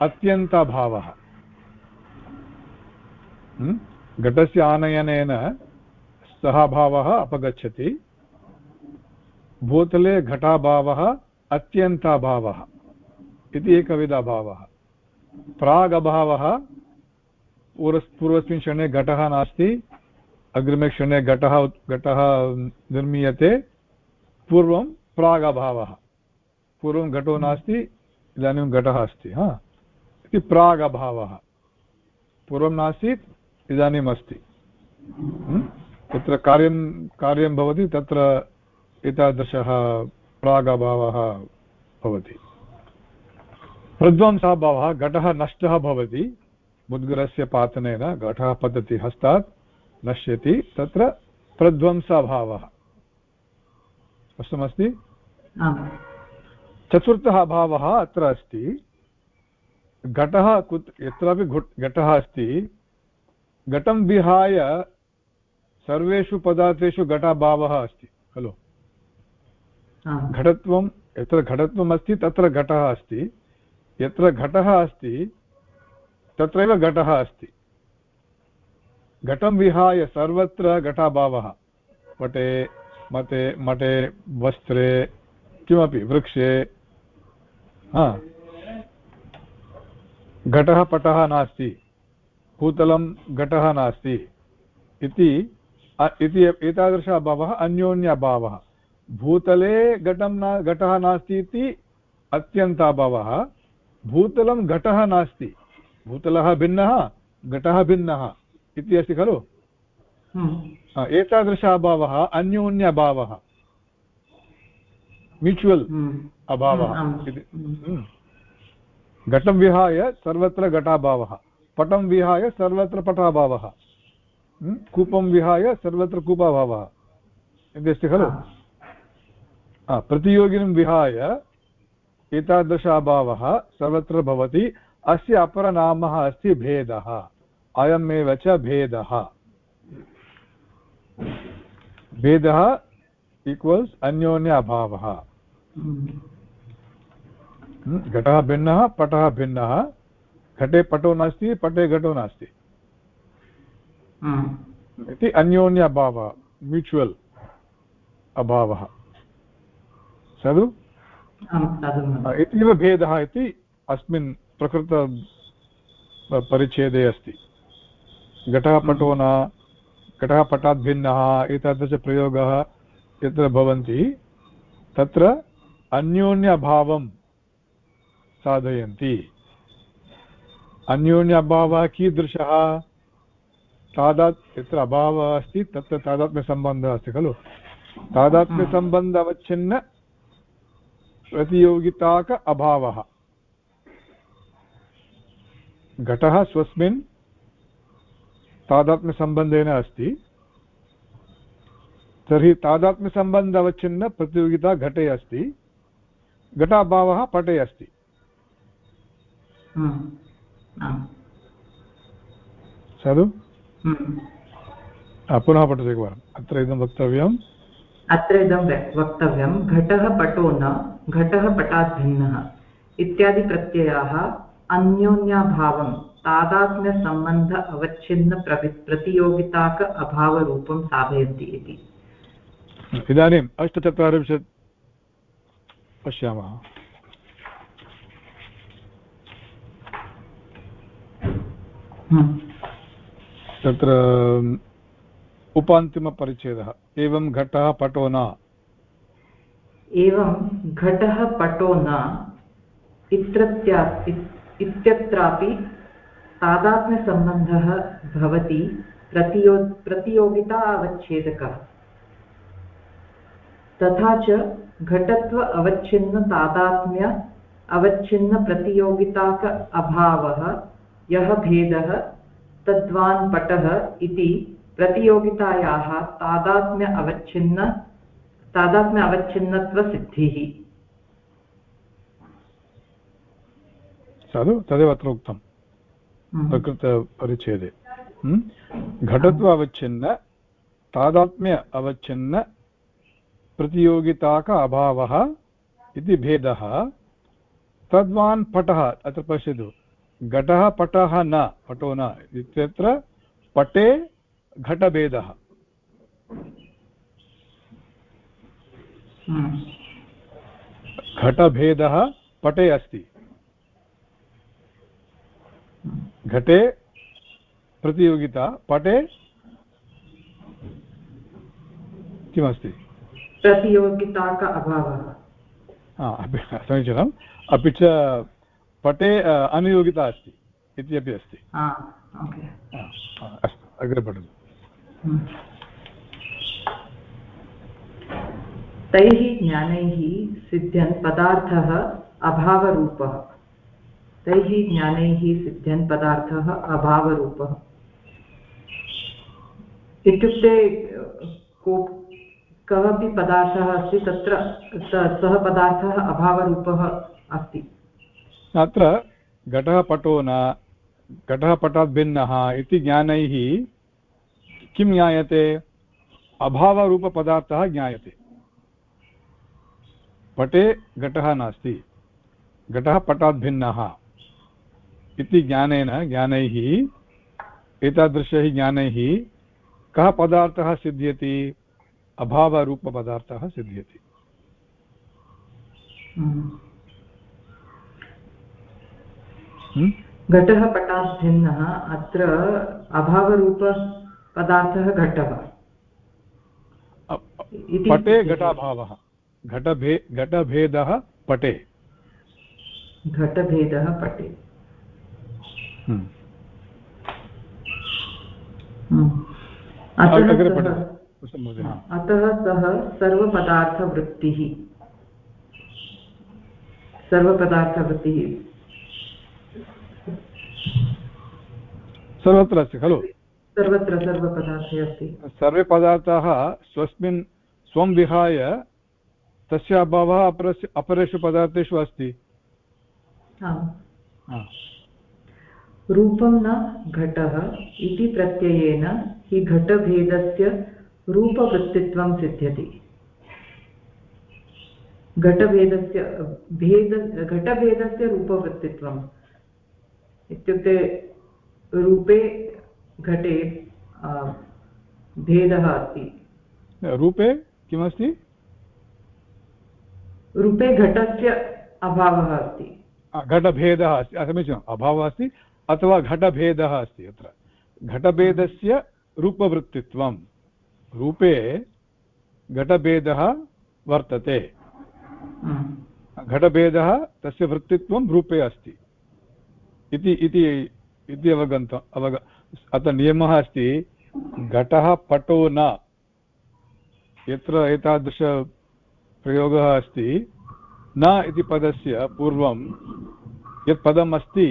अत्यन्ताभावः हम्म? घटस्य आनयनेन सः भावः अपगच्छति। भूतले घटाभावः, अत्यन्ताभावः इति एकविधाभावः। प्रागभावः पूर्व पूर्वस्मिन् क्षणे घटः नास्ति, अग्रिमे क्षणे घटः घटः निर्मीयते। पूर्वं प्रागभावः। पूर्वं घटो नास्ति, इदानीं घटः अस्ति, हा। इति प्रागभावः। पूर्वं नासीत् इदानीम् अस्ति। यत्र कार्यं कार्यं भवति तत्र एतादृशः प्रागभावः भवति। प्रध्वंसाभावः घटः नष्टः भवति। मुद्गरस्य पातनेन घटः पतति हस्तात् नश्यति। तत्र प्रध्वंसाभावः। स्पष्टमस्ति? चतुर्थः अभावः अत्र अस्ति। घटः कुत् यत्रापि घुट् घटः अस्ति घटं विहाय सर्वेषु पदार्थेषु घटाभावः अस्ति खलु? घटत्वं यत्र घटत्वम् अस्ति तत्र घटः अस्ति। यत्र घटः अस्ति तत्रैव घटः अस्ति। घटं विहाय सर्वत्र घटाभावः। पटे मते मठे वस्त्रे किमपि वृक्षे। हा। घटः पटः नास्ति। भूतलं घटः नास्ति इति इति एतादृश अभावः अन्योन्य अभावः भूतले घटं न घटः नास्ति इति अत्यन्ताभावः। भूतलं घटः नास्ति। भूतलः भिन्नः घटः भिन्नः इति अस्ति खलु? हम्म। एतादृश अभावः अन्योन्य अभावः म्यूचुवल् हम्म। अभावः हम्म, घटं विहाय सर्वत्र घटाभावः। पटं विहाय सर्वत्र पटाभावः। कूपं विहाय सर्वत्र कूपाभावः। इति अस्ति खलु प्रतियोगिनं विहाय एतादृश अभावः सर्वत्र भवति अस्य अपरनामः अस्ति भेदः अयमेव च भेदः। भेदः ईक्वल्स् अन्योन्य अभावः घटः भिन्नः पटः भिन्नः। घटे पटो नास्ति पटे घटो नास्ति। इति अन्योन्य अभावः म्यूचुवल् अभावः। साधु? इत्येव भेदः इति अस्मिन् प्रकृत परिच्छेदे अस्ति। घटः पटो न घटः पटात् भिन्नः एतादृशप्रयोगः यत्र भवन्ति तत्र अन्योन्यभावं साधयन्ति। अन्योन्यभावः कीदृशः तादात् यत्र अभावः अस्ति, तत्र तादात्म्यसम्बन्धः अस्ति, खलु? तादात्म्यसम्बन्ध अवच्छिन्न प्रतियोगिताक अभावः। घटः स्वस्मिन् तादात्म्यसम्बन्धेन अस्ति। तर्हि तादात्म्यसम्बन्ध अवच्छिन्न प्रतियोगिता घटे अस्ति। घटाभावः पटे अस्ति। साधु पुनः पठतु एकवारम् अत्र इदं वक्तव्यम् अत्र इदं वक्तव्यं घटः पटो न घटः पटात् भिन्नः इत्यादि प्रत्ययाः अन्योन्याभावं तादात्म्यसम्बन्ध अवच्छिन्न प्रतियोगिताक अभावरूपं साधयन्ति इति इदानीम् अष्टचत्वारिंशत् पश्यामः तत्र उपान्तिमपरिच्छेदः। एवं घटः पटो न। एवं घटः पटो न। इत्यत्रापि तादात्म्यसम्बन्धः भवति। प्रतियो प्रतियोगिता अवच्छेदकः। तथा च घटत्व अवच्छिन्न तादात्म्य अवच्छिन्नप्रतियोगिताक अभावः यः भेदः तद्वान् पटः इति प्रतियोगितायाः तादात्म्य अवच्छिन्न तादात्म्य अवच्छिन्नत्वसिद्धिः साधु तदेव अत्र उक्तं हम्म। प्रकृतपरिच्छेदे हम्म? घटत्व अवच्छिन्न तादात्म्य अवच्छिन्न प्रतियोगिताक अभावः इति भेदः तद्वान् पटः अत्र पश्यतु घटः पटः न पटो न इत्यत्र पटे घटभेदः। हम्म। घटभेदः पटे अस्ति। घटे प्रतियोगिता पटे किमस्ति? प्रतियोगिता का अभावः। समीचीनम्। अपि च पटे अनुयोगिता अस्ति इत्यपि अस्ति। अस्तु अग्रे पठतु। हम्म। तैः ज्ञानैः सिद्ध्यन् पदार्थः अभावरूपः। तैः ज्ञानैः सिद्ध्यन् पदार्थः अभावरूपः। इत्युक्ते को कः अपि पदार्थः अस्ति तत्र सः पदार्थः अभावरूपः अस्ति। अत्र घटः पटो न घटः पटात् भिन्नः इति ज्ञानैः किं ज्ञायते? अभावरूपपदार्थः ज्ञायते। पटे घटः नास्ति। घटः पटात् भिन्नः इति ज्ञानेन ज्ञानैः, एतादृशैः ज्ञानैः कः पदार्थः सिद्ध्यति? अभावरूपपदार्थः सिद्ध्यति। घटः पटात् भिन्नः अत्र अभावरूपपदार्थः घटः। पटे घटाभावः। घटभे घटभेदः पटे। घटभेदः पटे। हम्म। हम्म। अतः सः सर्वपदार्थवृत्तिः। सर्वपदार्थवृत्तिः। सर्वत्र अस्ति खलु? सर्वत्र सर्वपदार्थे अस्ति। सर्वे पदार्थाः स्वस्मिन् स्वं विहाय तस्य अभावः अपरस्य अपरेषु पदार्थेषु अस्ति। रूपं न घटः इति प्रत्ययेन हि घटभेदस्य रूपवृत्तित्वं सिद्ध्यति। घटभेदस्य भेद घटभेदस्य रूपवृत्तित्वम्। इत्युक्ते रूपे घटे भेदः अस्ति। रूपे किमस्ति? रूपे घटस्य अभावः अस्ति। घटभेदः अस्ति। समीचीनम्। अभावः अस्ति अथवा घटभेदः अस्ति अत्र। घटभेदस्य रूपवृत्तित्वं। रूपे घटभेदः वर्तते। घटभेदः तस्य वृत्तित्वं रूपे अस्ति। इति इति इति अवग अत्र नियमः अस्ति घटः पटो न। यत्र एतादृशप्रयोगः अस्ति न इति पदस्य पूर्वं यत् पदम् अस्ति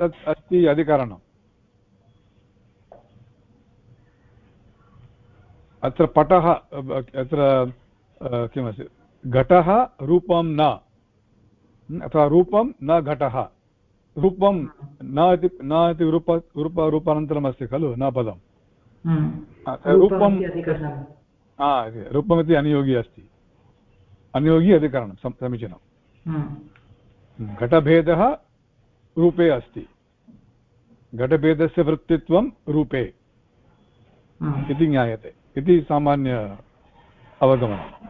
तत् अस्ति अधिकरणम्। अत्र पटः अत्र किमस्ति घटः रूपं न। अथवा रूपं न घटः। रूपं न इति न इति रूप रूप रूपानन्तरमस्ति खलु न पदं हम्म। रूपं रूपमिति अनुयोगी अस्ति। अनुयोगी अधिकरणं समीचीनं। हम्म। घटभेदः रूपे अस्ति। घटभेदस्य वृत्तित्वं रूपे। हम्म। इति ज्ञायते। इति सामान्य अवगमनम्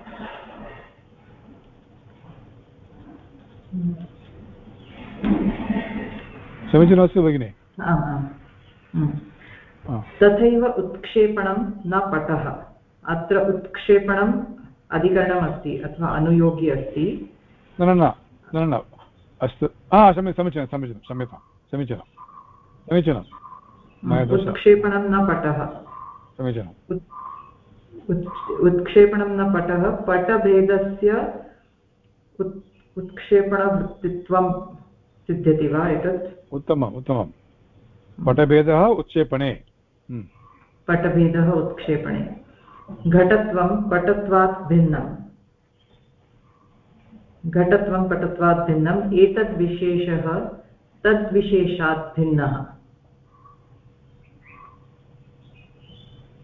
समीचीनमस्ति भगिनि? तथैव उत्क्षेपणं न पटः अत्र उत्क्षेपणम् अधिकरणमस्ति अथवा अनुयोगी अस्ति। न न न न अस्तु। हा समी समीचीनं समीचीनं क्षम्यतां समीचीनं। समीचीनं। उत्क्षेपणं न पटः समीचीनम् उत्क्षेपणं न पटः पटभेदस्य उत्क्षेपणवृत्तित्वं सिद्ध्यति वा एतत्? उत्तमम् उत्तमं पटभेदः उत्क्षेपणे। हम्म। पटभेदः उत्क्षेपणे। घटत्वं पटत्वात् भिन्नम्। घटत्वं पटत्वात् भिन्नम् एतद्विशेषः तद्विशेषात् भिन्नः।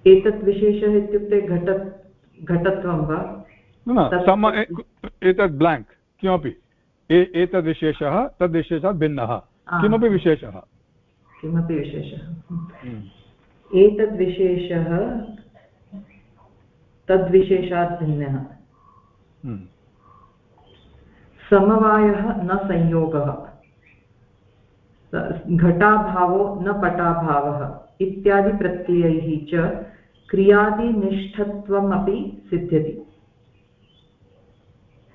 एतत् विशेषः इत्युक्ते घट घटत्वं वा? एतत् ब्लाङ्क्। किमपि? एतद् विशेषः तद्विशेषात् भिन्नः। किमपि विशेषः? किमपि विशेषः? हम्म। एतद् विशेषः तद्विशेषात् भिन्नः। हम्म। समवायः न संयोगः। घटाभावो न पटाभावः। इत्यादिप्रत्ययैः च क्रियादिनिष्ठत्वमपि सिद्ध्यति।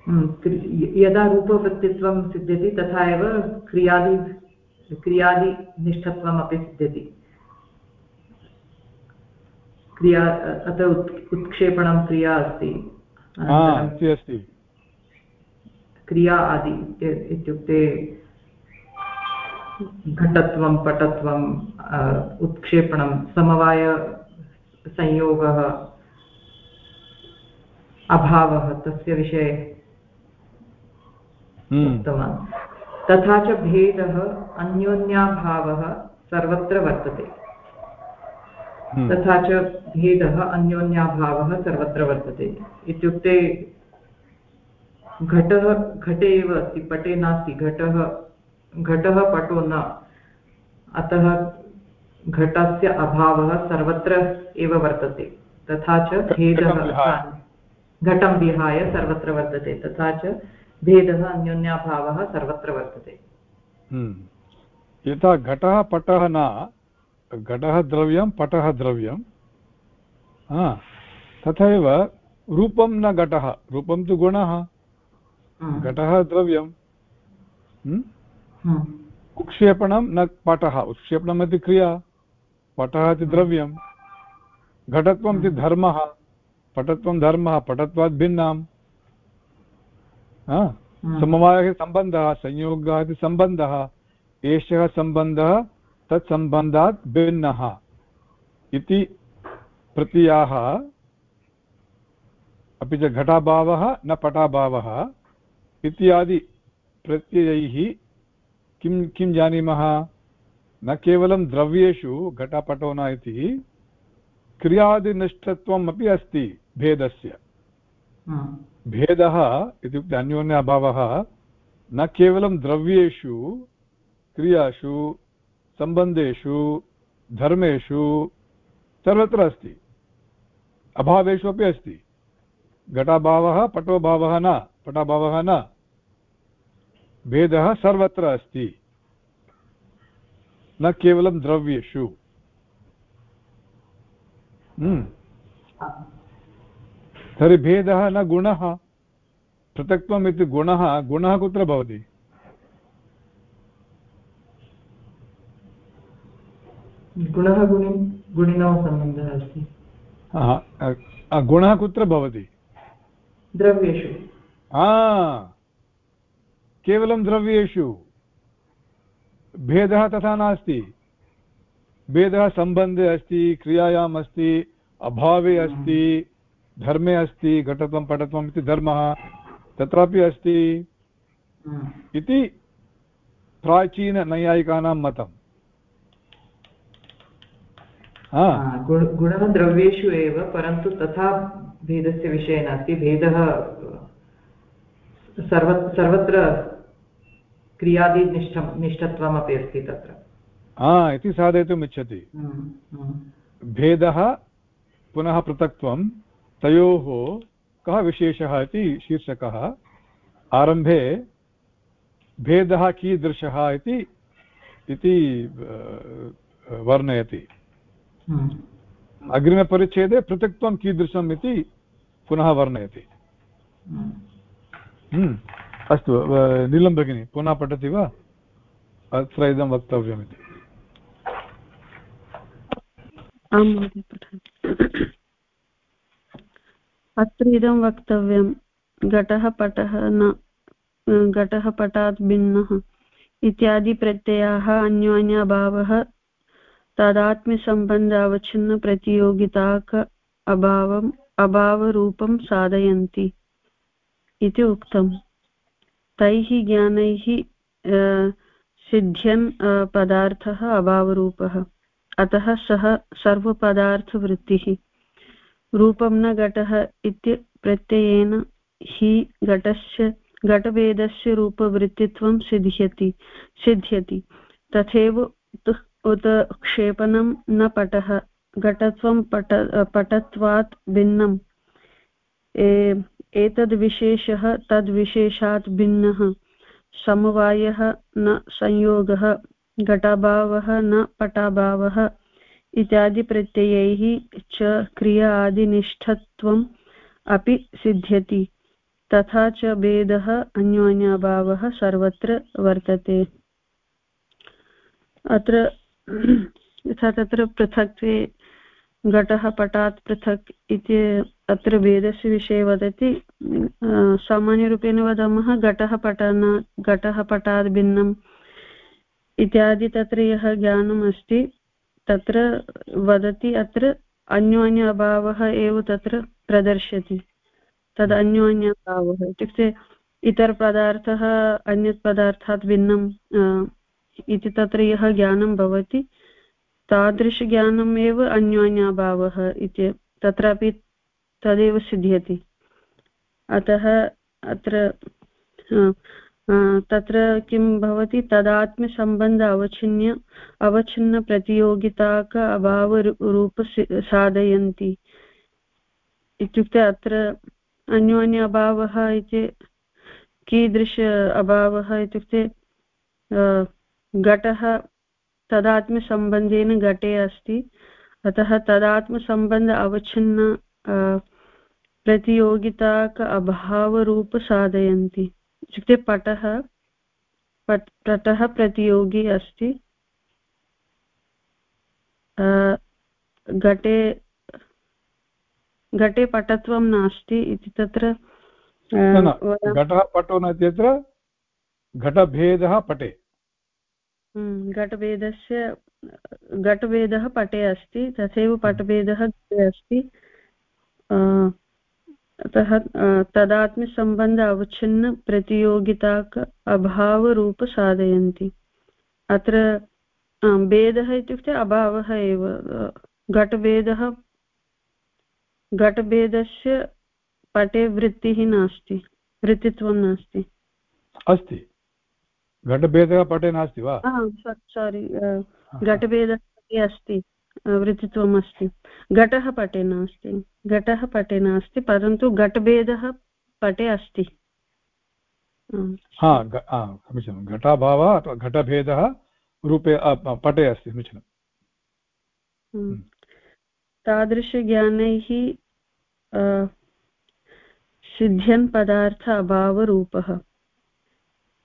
यदा रूपवृत्तित्वं सिद्ध्यति तथा एव क्रियादि क्रियादिनिष्ठत्वमपि सिद्ध्यति क्रिया अत्र उत्क्षेपणं क्रिया अस्ति अस्ति क्रिया आदि इत्युक्ते घटत्वं पटत्वम् उत्क्षेपणं समवायसंयोगः अभावः तस्य विषये हम्म। उक्तवान्। तथा च भेदः अन्योन्याभावः सर्वत्र वर्तते। तथा च भेदः अन्योन्याभावः सर्वत्र वर्तते। इत्युक्ते घटः घटे एव अस्ति पटे नास्ति घटः घटः पटो न। अतः घटस्य अभावः सर्वत्र एव वर्तते। तथा च भेदः घटं विहाय सर्वत्र वर्तते। तथा च भेदः अन्योन्याभावः सर्वत्र वर्तते। हम्म। यथा घटः पटः न घटः द्रव्यं पटः द्रव्यं। तथैव रूपं न घटः रूपं तु गुणः। हम्म। घटः द्रव्यं। हम्म? उत्क्षेपणं न पटः उत्क्षेपणम् इति क्रिया। पटः इति द्रव्यं। घटत्वम् इति धर्मः। पटत्वं धर्मः पटत्वात् भिन्नाम्। हम्म। समवायः सम्बन्धः संयोगः इति सम्बन्धः एषः सम्बन्धः तत् सम्बन्धात् भिन्नः इति प्रत्ययाः। अपि च घटाभावः न पटाभावः इत्यादि प्रत्ययैः किं किं जानीमः? न केवलं द्रव्येषु घटपटो न इति क्रियादिनिष्ठत्वम् अपि अस्ति भेदस्य। हम्म। भेदः इत्युक्ते अन्योन्य अभावः न केवलं द्रव्येषु, क्रियासु, सम्बन्धेषु, धर्मेषु, सर्वत्र अस्ति। अभावेषु अपि अस्ति। घटाभावः, पटोभावः न, पटाभावः न। भेदः सर्वत्र अस्ति। न केवलं द्रव्येषु। हम्म। तर्हि भेदः न गुणः पृथक्त्वम् इति गुणः गुणः कुत्र भवति? गुणः गुणि गुणिनः सम्बन्धः अस्ति। गुणः कुत्र भवति? द्रव्येषु। केवलं द्रव्येषु। भेदः तथा नास्ति। भेदः सम्बन्धे अस्ति क्रियायाम् अस्ति अभावे अस्ति धर्मे अस्ति घटत्वं पटत्वम् इति धर्मः तत्रापि अस्ति इति प्राचीननैयायिकानां मतम् गुणः द्रव्येषु एव परन्तु तथा भेदस्य विषये नास्ति। भेदः सर्व सर्वत्र क्रियादिनिष्ठं निष्ठत्वमपि अस्ति तत्र। हा इति साधयितुम् इच्छति। हम्म, हम्म। भेदः पुनः पृथक्त्वं। तयोः कः विशेषः इति शीर्षकः आरम्भे भेदः कीदृशः इति इति वर्णयति। हम्म। अग्रिमपरिच्छेदे पृथक्त्वं कीदृशम् इति पुनः वर्णयति। हम्म। अस्तु नीलं भगिनि पुनः पठति वा? अत्र इदं वक्तव्यमिति अत्र इदं वक्तव्यं। घटः पटः न, घटः पटात् भिन्नः। इत्यादि प्रत्ययाः अन्योन्याभावः तादात्म्यसम्बन्ध अवच्छिन्नप्रतियोगिताक अभावम्, अभावरूपं साधयन्ति इति उक्तम्। तैः ज्ञानैः सिद्ध्यन् पदार्थः अभावरूपः। अतः सः सर्वपदार्थवृत्तिः। रूपं न घटः इति प्रत्ययेन हि घटस्य, घटभेदस्य रूपवृत्तित्वं सिद्ध्यति सिद्ध्यति। तथैव उत क्षेपणं न पटः, घटत्वं पट, पटत्वात् भिन्नम् एतद्विशेषः तद्विशेषात् भिन्नः। समवायः न संयोगः, घटाभावः न पटाभावः। इत्यादिप्रत्ययैः च क्रिया आदिनिष्ठत्वम् अपि सिद्ध्यति। तथा च भेदः, अन्योन्याभावः सर्वत्र वर्तते। अत्र यथा तत्र पृथक्त्वे घटः, पटात् पृथक् इति अत्र वेदस्य विषये वदति। सामान्यरूपेण वदामः, घटः, पटन, घटः पटात् भिन्नम् इत्यादि तत्र यः ज्ञानम् अस्ति तत्र वदति अत्र अन्योन्य अभावः एव तत्र प्रदर्शति तद् अन्योन्य अभावः इत्युक्ते इतरपदार्थः अन्यत् पदार्थात् भिन्नं इति तत्र यः ज्ञानं भवति तादृशज्ञानम् एव अन्योन्याभावः इति तत्रापि तदेव सिद्ध्यति। अतः अत्र तत्र किं भवति? तदात्म्यसम्बन्ध अवच्छिन्य, अवच्छिन्नप्रतियोगिताक अभावरूप साधयन्ति। इत्युक्ते अत्र अन्योन्य अभावः इति, कीदृश अभावः इत्युक्ते घटः तदात्मसम्बन्धेन घटे अस्ति। अतः तदात्मसम्बन्ध अवच्छिन्न प्रतियोगिताक अभावरूप साधयन्ति। इत्युक्ते पटः पट् पटः प्रतियोगी अस्ति। घटे घटे पटत्वं नास्ति इति तत्र घटः पटो न इत्यत्र घटभेदः पटे। हम्म, घटभेदस्य घटभेदः पटे अस्ति तथैव पटभेदः घटे अस्ति। अतः तदात्म्यसम्बन्ध अवच्छिन्न प्रतियोगिताक अभावरूप साधयन्ति। अत्र भेदः इत्युक्ते अभावः एव घटभेदः घटभेदस्य पटे वृत्तिः नास्ति वृत्तित्वं नास्ति। अस्ति। घटभेदः पटे नास्ति वा? सारी घटभेदः अस्ति। वृत्तित्वम् अस्ति। घटः पटे नास्ति। घटः पटे नास्ति परन्तु घटभेदः पटे अस्ति। हा समीचीनं। घटाभावः अथवा घटभेदः रूपे पटे अस्ति समीचीनं। हम्म। तादृशज्ञानैः सिद्ध्यन् पदार्थ अभावरूपः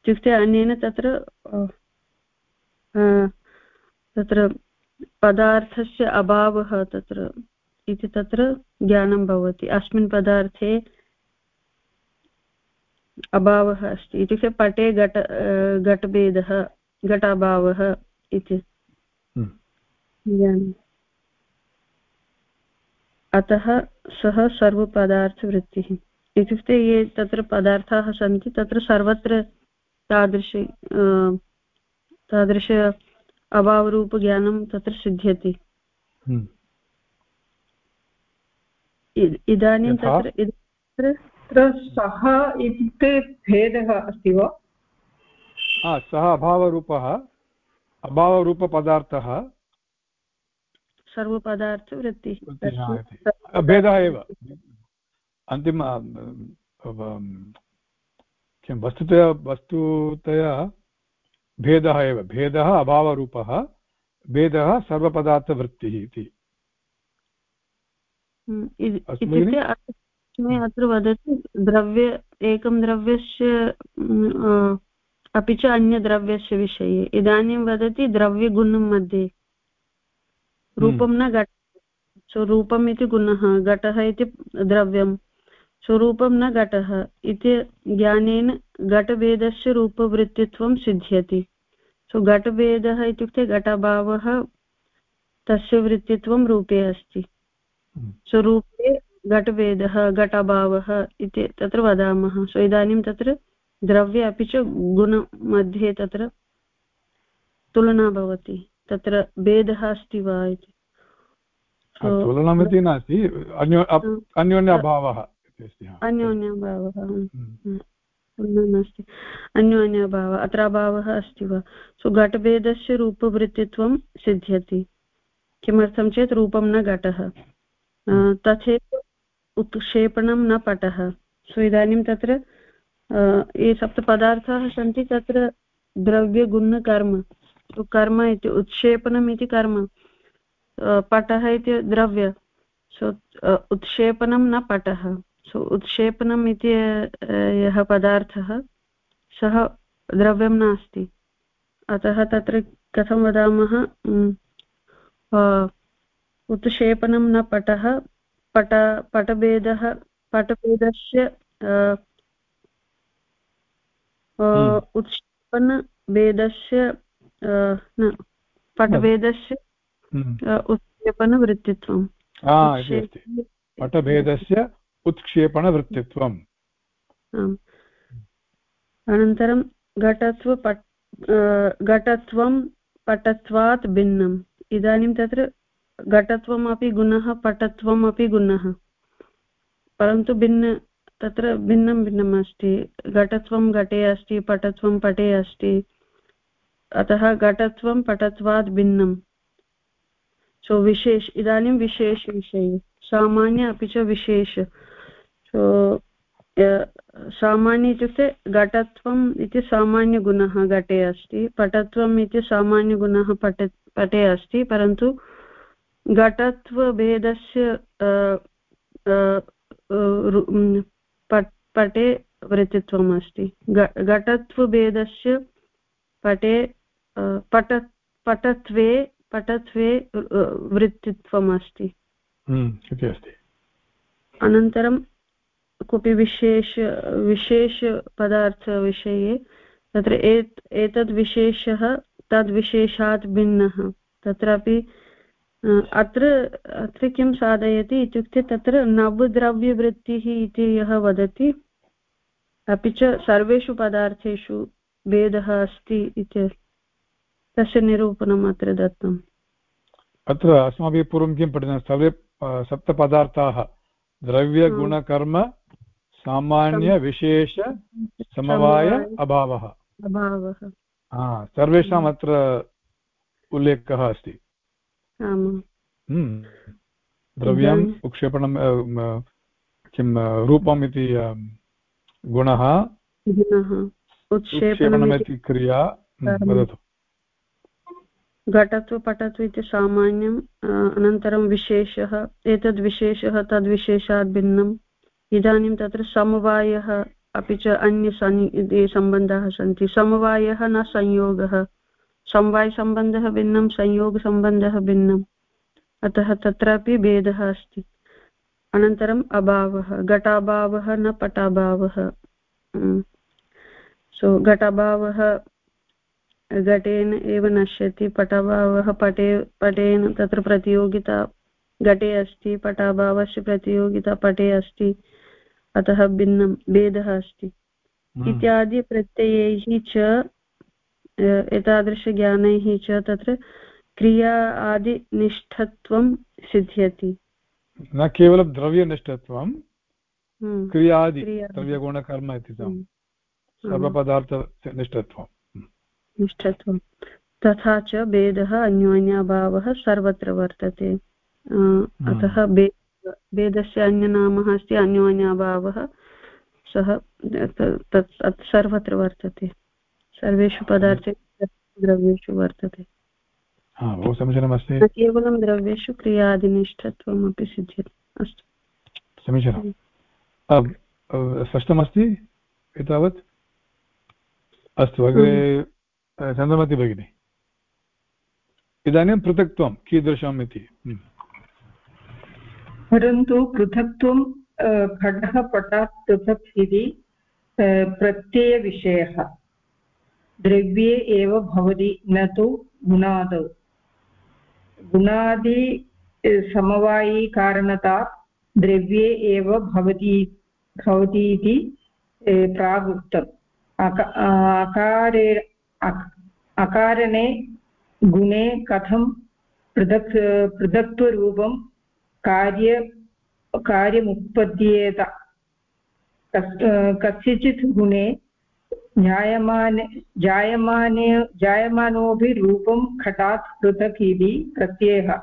इत्युक्ते अन्येन तत्र तत्र पदार्थस्य अभावः तत्र इति तत्र ज्ञानं भवति। अस्मिन् पदार्थे अभावः अस्ति। इत्युक्ते पटे घट घटभेदः घटाभावः इति हम्म। अतः सः सर्वपदार्थवृत्तिः। इत्युक्ते ये तत्र पदार्थाः सन्ति तत्र सर्वत्र तादृश तादृश अभावरूपज्ञानं तत्र सिद्ध्यति। हम्म। इदानीं तत्र तत्र सः इत्युक्ते भेदः अस्ति वा? सः अभावरूपः अभावरूपपदार्थः। सर्वपदार्थवृत्तिः। भेदः एव। अन्तिम किं वस्तुतया वस्तुतया भेदः एव भेदः अभावरूपः भेदः सर्वपदार्थवृत्तिः इति। हम्म, इत्युक्ते अत्र वदति द्रव्य एकं द्रव्यस्य अपि च अन्यद्रव्यस्य विषये। इदानीं वदति द्रव्यगुणं मध्ये। रूपं न घट सो रूपम् इति गुणः घटः इति द्रव्यं स्वरूपं न घटः इति ज्ञानेन घटभेदस्य रूपवृत्तित्वं सिद्ध्यति। सो घटभेदः इत्युक्ते घटभावः तस्य वृत्तित्वं रूपे अस्ति। स्वरूपे घटभेदः घटभावः इति तत्र वदामः। सो इदानीं तत्र द्रव्ये अपि च गुणमध्ये तत्र तुलना भवति। तत्र भेदः अस्ति वा इति। तुलनमिति नास्ति। अन्योन्यभावः। अन्योन्यभावः। नास्ति अन्योन्यभावः। अत्र अभावः अस्ति वा? सो घटभेदस्य रूपवृत्तित्वं सिद्ध्यति। किमर्थं चेत् रूपं न घटः। तथैव उत्क्षेपणं न पटः। सो इदानीं तत्र ये सप्तपदार्थाः सन्ति तत्र द्रव्यगुणकर्म। कर्म इति उत्क्षेपणम् इति कर्म। पटः इति द्रव्य। सो उत्क्षेपणं न पटः। सो उत्क्षेपणम् इति यः पदार्थः सः द्रव्यं नास्ति अतः तत्र कथं वदामः उत्क्षेपणं न पटः पट पटभेदः पटभेदस्य हम्म। उत्क्षेपणभेदस्य न पटभेदस्य हम्म। उत्क्षेपणवृत्तित्वम् पटभेदस्य उत्क्षेपणवृत्तित्वम्। अनन्तरं घटत्व घटत्वं पटत्वात् भिन्नम्। इदानीं तत्र घटत्वमपि गुणः पटत्वम् अपि गुणः। परन्तु भिन्न, तत्र भिन्नं भिन्नम् अस्ति। घटत्वं घटे अस्ति, पटत्वं पटे अस्ति। अतः घटत्वं पटत्वात् भिन्नं सो विशेष, इदानीं विशेषविषये सामान्य अपि च विशेष। सो सामान्य इत्युक्ते घटत्वम् इति सामान्यगुणः घटे अस्ति पटत्वम् इति सामान्यगुणः पटे पटे अस्ति परन्तु घटत्वभेदस्य पटे वृत्तित्वम् अस्ति। घटत्वभेदस्य पटे पट पटत्वे पटत्वे वृत्तित्वम् अस्ति। हम्म, अनन्तरं कोऽपि विशेष विशेषपदार्थविषये तत्र एत्, एतद् विशेषः तद्विशेषात् भिन्नः। तत्रापि अत्र अत्र किं साधयति इत्युक्ते तत्र नवद्रव्यवृत्तिः इति यः वदति, अपि च सर्वेषु पदार्थेषु भेदः अस्ति इति तस्य निरूपणम् अत्र दत्तम्। अत्र अस्माभिः पूर्वं किं पठितं सर्वे सप्तपदार्थाः, द्रव्यगुणकर्म सामान्यविशेष समवाय अभावः। अभावः। सर्वेषाम् अत्र उल्लेखः अस्ति। हम्म। द्रव्यम् उक्षेपणं किं रूपम् इति गुणः। उक्षेपणमिति क्रिया वदतु। घटत्व पटत्व इति सामान्यम् अनन्तरं विशेषः। एतद् विशेषः तद्विशेषात् भिन्नम्। इदानीं तत्र समवायः, अपि च अन्य सम्बन्धाः सन्ति। समवायः न संयोगः। समवायसम्बन्धः भिन्नं, संयोगसम्बन्धः भिन्नम्। अतः तत्रापि भेदः अस्ति। अनन्तरम् अभावः। घटाभावः न पटाभावः। सो, घटाभावः घटेन एव नश्यति। पटाभावः पटे, पटेन तत्र प्रतियोगिता घटे अस्ति। पटाभावस्य प्रतियोगिता पटे अस्ति। अतः भिन्नं भेदः अस्ति। हम्म। इत्यादि प्रत्ययैः च एतादृशज्ञानैः च तत्र क्रिया आदिनिष्ठत्वं सिद्ध्यति। न केवलं द्रव्यनिष्ठत्वं हम्म। क्रियादि द्रव्यगुणकर्म इति हम्म। सर्वपदार्थनिष्ठत्वं। निष्ठत्वं। तथा च भेदः अन्योन्याभावः सर्वत्र वर्तते। अतः भेदस्य अन्यनामः अस्ति अन्योन्याभावः सः तत् सर्वत्र वर्तते। सर्वेषु पदार्थे द्रव्येषु वर्तते। बहु समीचीनमस्ति न केवलं द्रव्येषु क्रियादिनिष्ठत्वम् अपि सिद्ध्यति। अस्तु। समीचीनं। स्पष्टमस्ति एतावत्? अस्तु अग्रे चन्द्रमति भगिनि। इदानीं पृथक्त्वं कीदृशम् इति? हम्म। परन्तु पृथक्त्वं खडः पटात् पृथक् इति प्रत्ययविषयः। द्रव्ये एव भवति, न तु गुणादौ। गुणादि समवायीकारणता द्रव्ये एव भवति भवति इति प्रागुक्तम्। अकारे अकारणे गुणे कथं पृथक्, पृथक्त्वरूपं कार्य, कार्यमुत्पद्येत। कस्यचित् गुणे जायमाने जायमाने जायमानोऽपि रूपं घटात् पृथक् इति प्रत्ययः।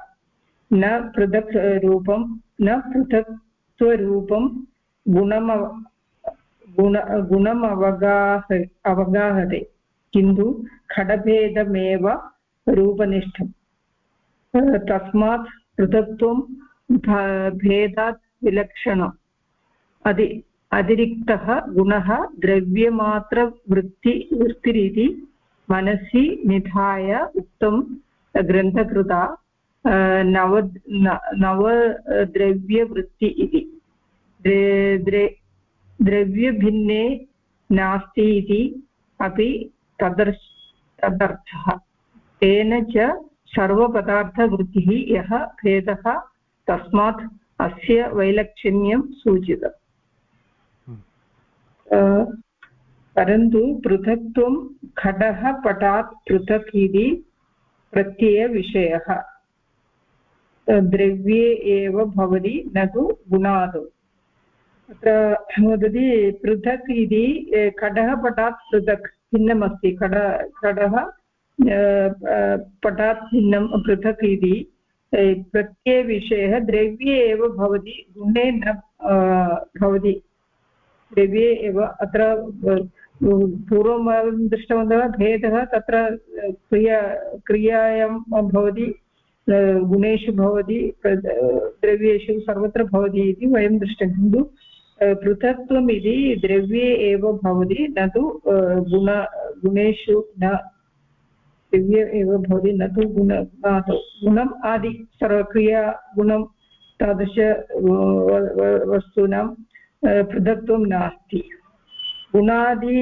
न पृथक् रूपं, न पृथक्त्वरूपं गुणम गुण गुणम् अवगाह अवगाहते, किन्तु खडभेदमेव रूपनिष्ठम्। तस्मात् पृथक्त्वं भेदात् विलक्षणम् अति अतिरिक्तः गुणः द्रव्यमात्रवृत्ति वृत्तिरिति, मनसि, निधाय, उक्तं ग्रन्थकृता नव नवद्रव्यवृत्ति इति। द्रव्यभिन्ने नास्ति इति अपि तदर्श, तदर्थः। तेन च सर्वपदार्थवृत्तिः यः भेदः तस्मात् अस्य वैलक्षण्यं सूचितम्। हम्म। परन्तु पृथक्त्वं घटः पटात् पृथक् इति प्रत्ययविषयः। द्रव्ये एव भवति न तु गुणादौ अत्र वदति पृथक् इति खडः पटात् पृथक् भिन्नमस्ति। खड खडः पटात् भिन्नं पृथक् इति। प्रत्ययविषयः द्रव्ये एव भवति, गुणे न भवति। द्रव्ये एव अत्र पूर्वं दृष्टवन्तः, भेदः तत्र क्रिया, क्रियायां भवति गुणेषु भवति द्रव्येषु सर्वत्र भवति इति वयं दृष्टं किन्तु पृथक्त्वम् इति द्रव्ये एव भवति, न तु गुण, गुणेषु न। दिव्य एव भवति न तु गुण गुणम् आदि सर्वक्रिया गुणं तादृश वस्तूनां पृथक्त्वं नास्ति। गुणादि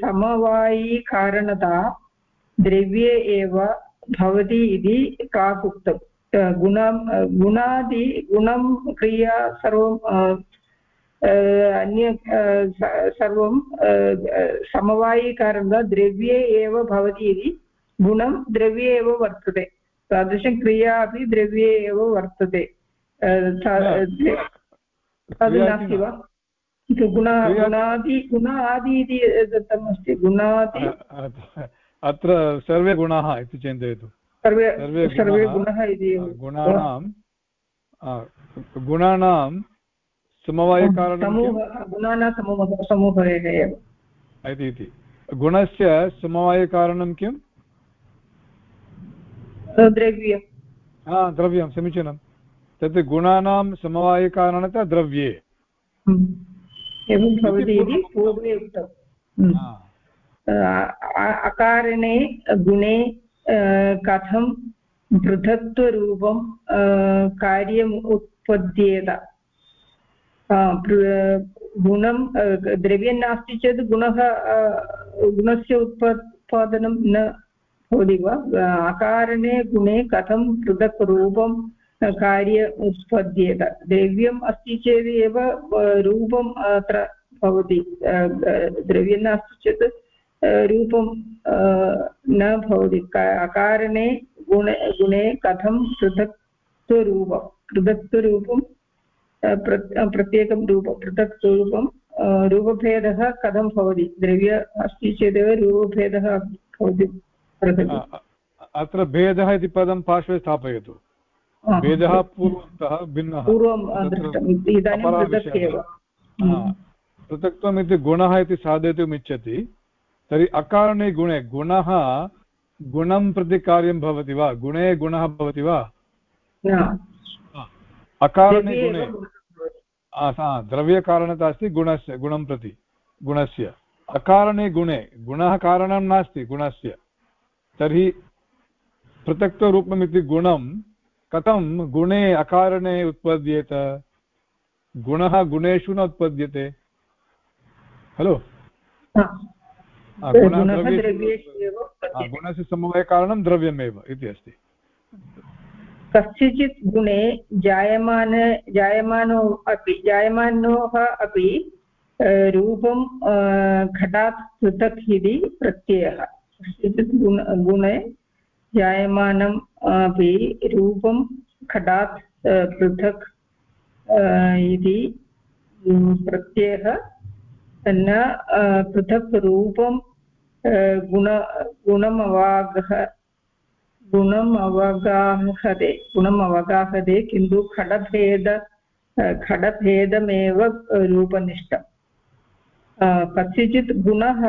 समवायिकारणता द्रव्ये एव भवति इति काक् उक्तं गुणं, गुणादि गुणं क्रिया सर्वं अन्य सर्वं समवायिकारणं द्रव्ये एव भवति इति गुणं द्रव्ये एव वर्तते तादृशं क्रिया अपि द्रव्ये एव वर्तते तद् नास्ति वा गुण गुणादि गुण इति दत्तमस्ति गुणादि अत्र सर्वे गुणाः इति चिन्तयतु सर्वे सर्वे सर्वे गुणः इति गुणानां गुणानां समवायकारणं गुणानां समूहः समूहः एव। इति इति। गुणस्य समवायकारणं किम्? द्रव्यं हा द्रव्यं समीचीनं। तत् गुणानां समवायकारणतः द्रव्ये। एवं भवति इति पूर्वे उक्तम् अकारणे गुणे कथं पृथक्त्वरूपं कार्यम् उत्पद्येत। गुणं द्रव्यं नास्ति चेत् गुणः गुणस्य उत्पादनं न भवति वा अकारणे गुणे कथं पृथक् रूपं कार्य उत्पद्येत द्रव्यम् अस्ति चेदेव रूपम् अत्र भवति द्रव्यं नास्ति चेत् रूपं न भवति अकारणे गुणे गुणे कथं पृथक्त्वरूपं पृथक्त्वरूपं प्रत्येकं रूपं पृथक् स्वरूपं रूपभेदः कथं भवति? द्रव्य अस्ति चेदेव रूपभेदः भवति अत्र भेदः इति पदं पार्श्वे स्थापयतु. भेदः पूर्वतः भिन्नः. पूर्वं एव पृथक्त्वम् इति गुणः इति साधयितुम् इच्छति तर्हि अकारणे गुणे गुणः गुणं प्रति कार्यं भवति वा? गुणे गुणः भवति वा? अकारणे गुणे। द्रव्यकारणता अस्ति गुणस्य गुणं प्रति गुणस्य। अकारणे गुणे गुणः कारणं नास्ति गुणस्य। तर्हि पृथक्त्वरूपमिति गुणं कथं गुणे अकारणे उत्पद्येत? गुणः गुणेषु न उत्पद्यते। खलु गुणस्य समवायकारणं द्रव्यमेव इति अस्ति। कस्यचित् गुणे जायमान, जायमानो अपि, जायमानोः अपि रूपं घटात् पृथक् इति प्रत्ययः। कस्यचित् गुण, गुणे जायमानम् अपि, रूपं घटात् पृथक् इति प्रत्ययः न पृथक् रूपं गुण, गुणमवागः गुणम् अवगाहते गुणम् अवगाहते किन्तु खडभेद खडभेदमेव रूपनिष्ठम्। कस्यचित् गुणः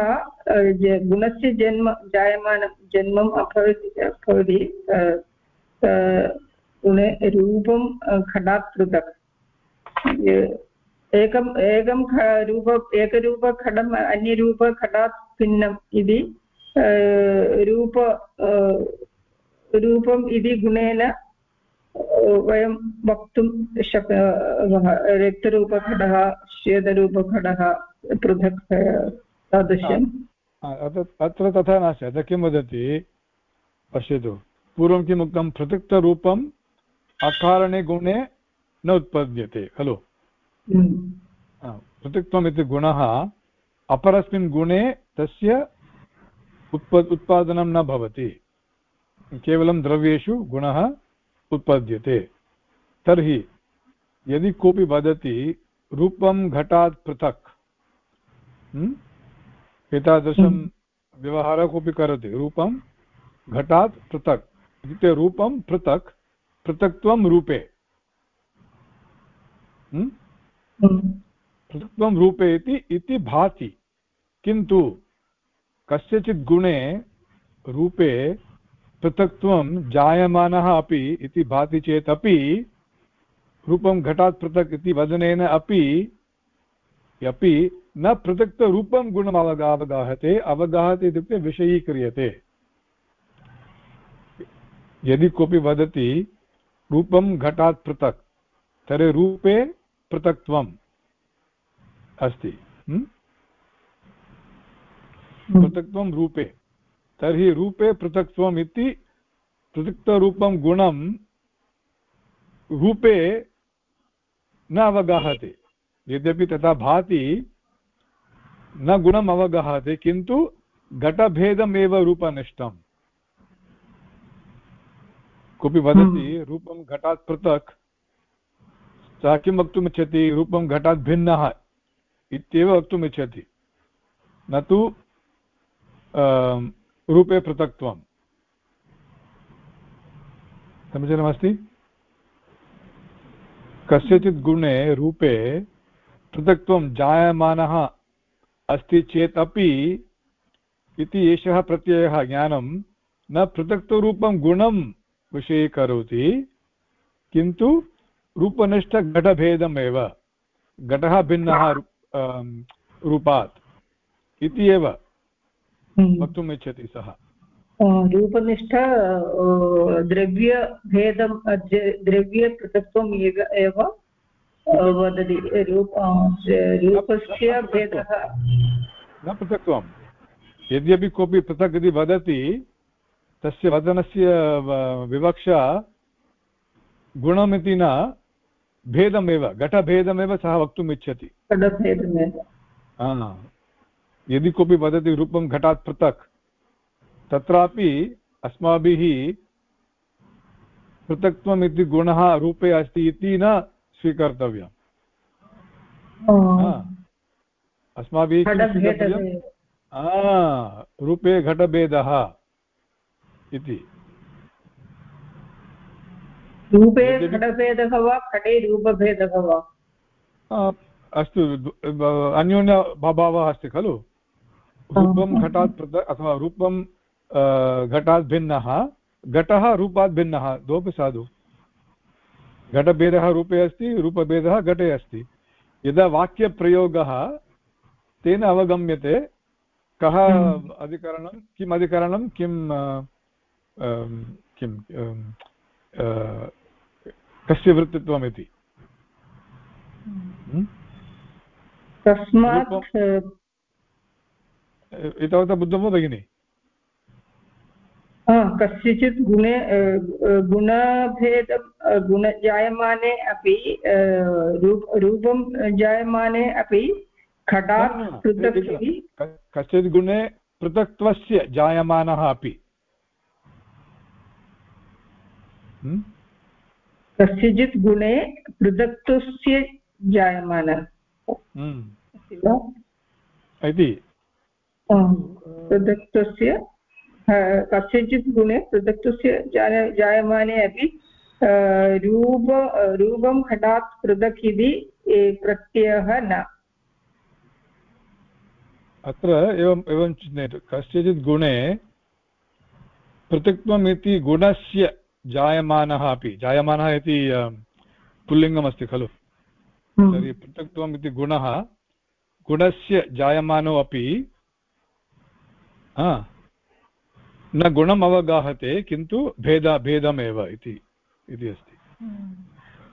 गुणस्य जन्म, जायमानं जन्मम् अभवति भवति गुणे, रूपं खडात् एकम्, एकं रूप एकरूपखडम् अन्यरूपखडात् भिन्नम् इति रूप रूपम् इति गुणेन वयं वक्तुं शक्नुमः रक्तरूपघटः श्वेतरूपघटः पृथक् तादृशम् अत्र तथा नास्ति अत्र किं वदति पश्यतु पूर्वं किम् उक्तं पृथक्तरूपम् अकारणे गुणे न उत्पद्यते खलु। पृथक्त्वम् इति गुणः अपरस्मिन् गुणे तस्य उत्प उत्पादनं न भवति केवलं द्रव्येषु गुणः उत्पद्यते तर्हि यदि कोऽपि वदति रूपं घटात् पृथक्? एतादृशं। व्यवहारः कोऽपि करोति रूपं घटात् पृथक् इत्युक्ते रूपं पृथक् पृथक्त्वं रूपे? पृथक्त्वं रूपे इति भाति किन्तु कस्यचित् गुणे रूपे पृथक्त्वं जायमानः अपि इति भाति चेत् अपि रूपं घटात् पृथक् इति वदनेन अपि अपि न पृथक्तरूपं गुणम् अवगा अवगाहते अवगाहते इत्युक्ते विषयीक्रियते। यदि कोऽपि वदति रूपं घटात् पृथक् तर्हि रूपे पृथक्त्वम् अस्ति पृथक्त्वं रूपे। तर्हि रूपे पृथक्त्वम् इति पृथक्तरूपं गुणं रूपे न अवगाहते। यद्यपि तथा भाति न गुणम् अवगाहते किन्तु घटभेदमेव रूपनिष्ठम्। कोऽपि वदति हम्म। रूपं घटात् पृथक् सः किं वक्तुमिच्छति रूपं घटात् भिन्नः इत्येव वक्तुमिच्छति न तु रूपे पृथक्त्वम् समीचीनमस्ति कस्यचित् गुणे रूपे पृथक्त्वं जायमानः अस्ति चेत् अपि इति एषः प्रत्ययः ज्ञानं न पृथक्त्वरूपं गुणं विषयीकरोति किन्तु रूपनिष्ठघटभेदमेव, घटः भिन्नः रूपात् इति एव। वक्तुम् इच्छति सः। रूपनिष्ठ द्रव्यभेदं द्रव्यपृथक्त्वम् एव वदति। रूप रूपस्य भेदः। न पृथक्त्वं। यद्यपि कोऽपि पृथक् इति वदति तस्य वदनस्य विवक्षा गुणमिति न भेदमेव घटभेदमेव सः वक्तुम् इच्छति। यदि कोऽपि वदति रूपं घटात् पृथक् तत्रापि अस्माभिः पृथक्त्वम् इति गुणः रूपे अस्ति इति न स्वीकर्तव्यम्। अस्माभिः रूपे घटभेदः इति। रूपे घटभेदः वा घटे रूपभेदः वा? अस्तु अन्योन्यभावः अस्ति खलु। रूपं घटात् पृथक् अथवा रूपं घटात् भिन्नः। घटः रूपात् भिन्नः द्वौपि साधु। घटभेदः रूपे अस्ति रूपभेदः घटे अस्ति। यदा वाक्यप्रयोगः तेन अवगम्यते कः। अधिकरणं किम् अधिकरणं किं किं कस्य वृत्तित्वम् इति हम्म? तस्मात् एतावता बुद्धं वा भगिनि कस्यचित् गुणे गुणभेद गुण जायमाने अपि रूपं जायमाने अपि घटात् पृथक् कश्चित् गुणे पृथक्त्वस्य जायमानः अपि। कस्यचित् गुणे पृथक्त्वस्य जायमानः। इति। पृथक्त्वस्य कस्यचित् गुणे पृथक्त्वस्य जायमाने अपि रूप रूपं घटात् पृथक् इति प्रत्ययः न अत्र एवम् एवं चिन्तयतु कस्यचित् गुणे पृथक्त्वम् इति गुणस्य जायमानः अपि जायमानः इति पुल्लिङ्गमस्ति खलु हम्म। तर्हि पृथक्त्वम् इति गुणः गुणस्य जायमानो अपि न गुणम् अवगाहते किन्तु भेद भेदमेव इति अस्ति।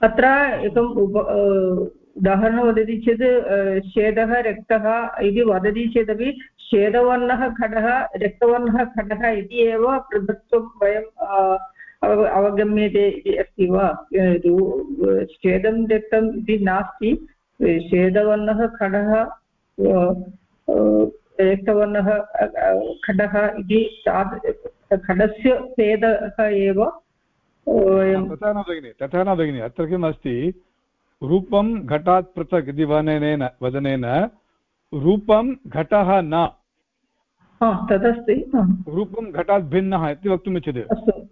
अत्र एकम् उप उदाहरणं वदति चेत् श्वेतः रक्तः इति वदति चेदपि श्वेतवर्णः खडः, रक्तवर्णः खडः इति एव पृथक्त्वं वयं अवगम्यते इति अस्ति वा? श्वेतं रक्तम् इति नास्ति। श्वेतवर्णः खडः रक्तवर्णः खडः इति खडस्य भेदः एव तथा न भगिनि तथा न भगिनि अत्र किम् अस्ति? रूपं घटात् पृथक् इति वदनेन वदनेन रूपं घटः न। तदस्ति रूपं घटात् भिन्नः इति वक्तुमिच्छति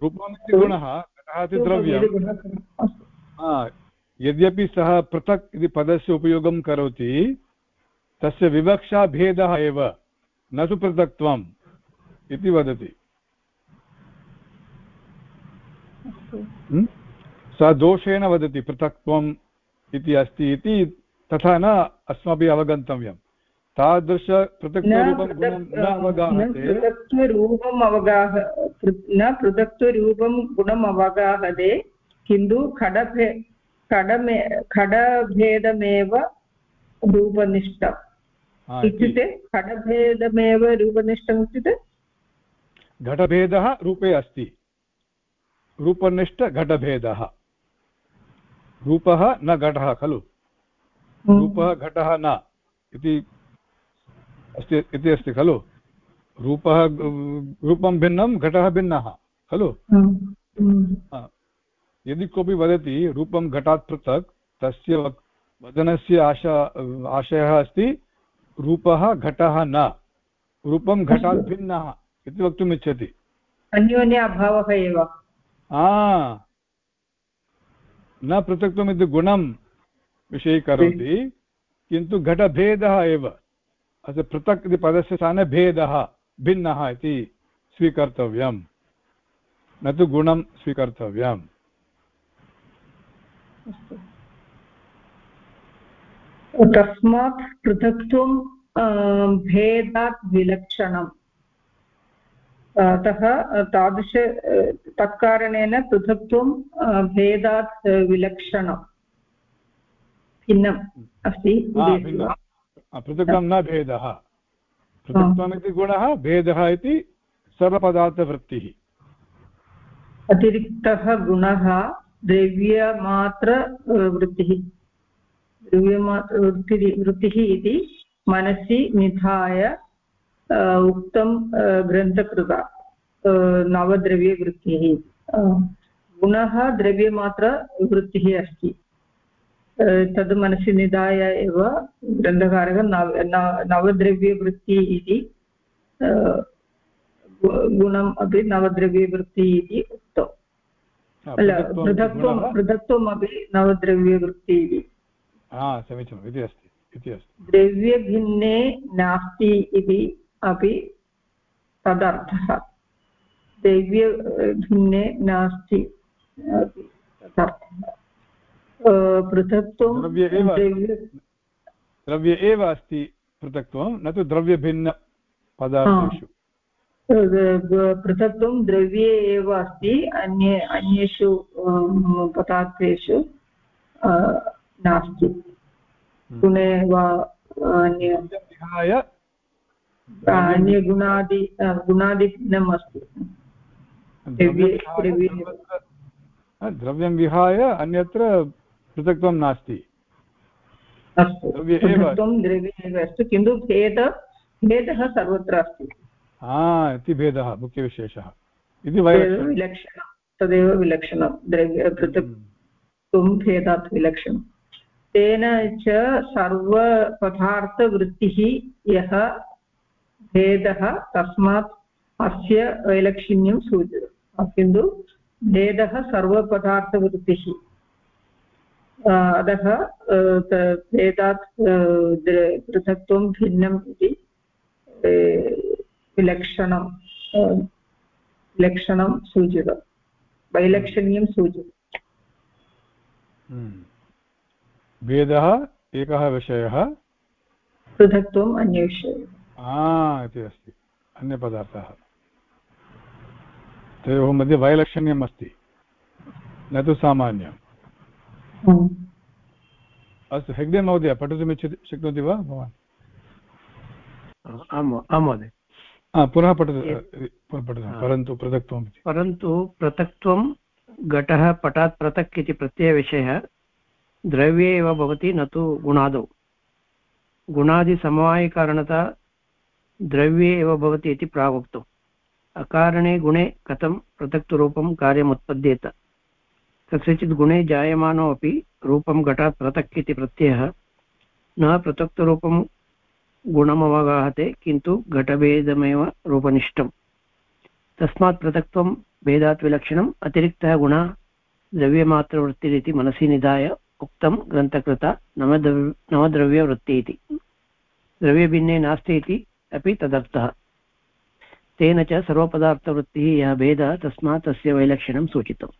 रूपम् इति गुणः घटः इति द्रव्यं यद्यपि सः पृथक् इति पदस्य उपयोगं करोति तस्य विवक्षा भेदः एव। न तु पृथक्त्वम् इति वदति। सः दोषेण वदति पृथक्त्वं इति अस्ति इति तथा न अस्माभिः अवगन्तव्यं तादृशपृथक्त्वरूपं गुणं न अवगाहते। पृथक्त्वरूपम् अवगाह न पृथक्त्वरूपं गुणम् अवगाहते किन्तु खडभे खडमे खडभेदमेव रूपनिष्ठम्। इत्युक्ते खडभेदमेव रूपनिष्ठम् इत्युक्ते घटभेदः रूपे अस्ति। रूपनिष्ठघटभेदः रूपः न घटः खलु? हम्म। रूपः घटः न इति अस्ति इति अस्ति खलु? रूपः रूपं भिन्नं घटः भिन्नः खलु? हम्म। हम्म। यदि कोऽपि वदति रूपं घटात् पृथक् तस्य वदनस्य आशा आशयः अस्ति रूपः घटः न। रूपं घटात् भिन्नः इति वक्तुम् इच्छति। अन्योन्य अभावः एव। न पृथक्त्वम् इति गुणं विषयीकरोति किन्तु घटभेदः एव। अस्य पृथक् इति पदस्य स्थाने भेदः भिन्नः इति स्वीकर्तव्यं न तु गुणं स्वीकर्तव्यम्। तस्मात् पृथक्त्वं भेदात् विलक्षणम्। अतः तादृश तत्कारणेन पृथक्त्वं भेदात् विलक्षणं भिन्नम् अस्ति पृथक्त्वं न भेदः। पृथक्त्वमिति गुणः भेदः इति सर्वपदार्थवृत्तिः। अतिरिक्तः गुणः द्रव्यमात्रवृत्तिः द्रव्यमात्रवृत्तिः वृत्तिः इति मनसि निधाय उक्तं ग्रन्थकृता नवद्रव्यवृत्तिः गुणः द्रव्यमात्रवृत्तिः अस्ति। तद् मनसि निधाय एव ग्रन्थकारः नव नवद्रव्यवृत्ति इति गुणम् अपि नवद्रव्यवृत्ति इति उक्तम्। पृथक्त्वं पृथक्त्वम् अपि नवद्रव्यवृत्ति इति। समीचीनम् इति अस्ति इति अस्ति। द्रव्यभिन्ने नास्ति इति अपि तदर्थः। द्रव्यभिन्ने नास्ति पृथक्त्वं द्रव्ये एव अस्ति। पृथक्त्वं न तु द्रव्यभिन्न पदार्थेषु। पृथक्त्वं द्रव्ये एव अस्ति अन्ये अन्येषु पदार्थेषु नास्ति। हम्म। गुणे वा अन्य विहाय अन्यगुणादि गुणादिभिन्नम् अस्ति। द्रव्यं विहाय अन्यत्र पृथक्त्वं नास्ति। अस्तु। द्रव्ये एव अस्ति। किन्तु भेद भेदः सर्वत्र अस्ति। हा इति भेदः मुख्यविशेषः। इति विलक्षणं। तदेव विलक्षणं। द्रव्य पृथक् भेदात् विलक्षणं तेन च सर्वपदार्थवृत्तिः यः भेदः तस्मात् अस्य वैलक्षण्यं सूचयति किन्तु भेदः सर्वपदार्थवृत्तिः। अतः भेदात् पृथक्त्वं भिन्नम् इति विलक्षणं लक्षणं सूचितं। वैलक्षण्यं सूचितम् हम्म। भेदः एकः विषयः। पृथक्त्वम् अन्यविषयः इति अस्ति। अन्यपदार्थः। तयोः मध्ये वैलक्षण्यम् अस्ति। न तु सामान्यम्। हम्म। अस्तु हेग्डे महोदय पठितुमिच्छति शक्नोति वा भवान्? आम् आं महोदय। पुनः पठतु पठतु परन्तु पृथक्त्वम् परन्तु पृथक्त्वं घटः पटात् पृथक् इति प्रत्ययविषयः। द्रव्ये एव भवति, न तु गुणादौ। गुणादिसमवायिकारणता द्रव्ये एव भवति इति प्रागुक्तम् अकारणे गुणे कथं पृथक्तरूपं कार्यमुत्पद्येत कस्यचित् गुणे जायमानो अपि रूपं घटात् पृथक् इति प्रत्ययः। न पृथक्तरूपं गुणमवगाहते, किन्तु घटभेदमेव रूपनिष्ठम्। तस्मात् पृथक्त्वं भेदात् विलक्षणम्, अतिरिक्तः गुणः द्रव्यमात्रवृत्तिरिति मनसि निधाय उक्तं ग्रन्थकृता नवद्रव्य नवद्रव्यवृत्ति इति द्रव्यभिन्ने नास्ति इति अपि तदर्थः। तेन च सर्वपदार्थवृत्तिः यः भेदः तस्मात् तस्य वैलक्षण्यं सूचितम्।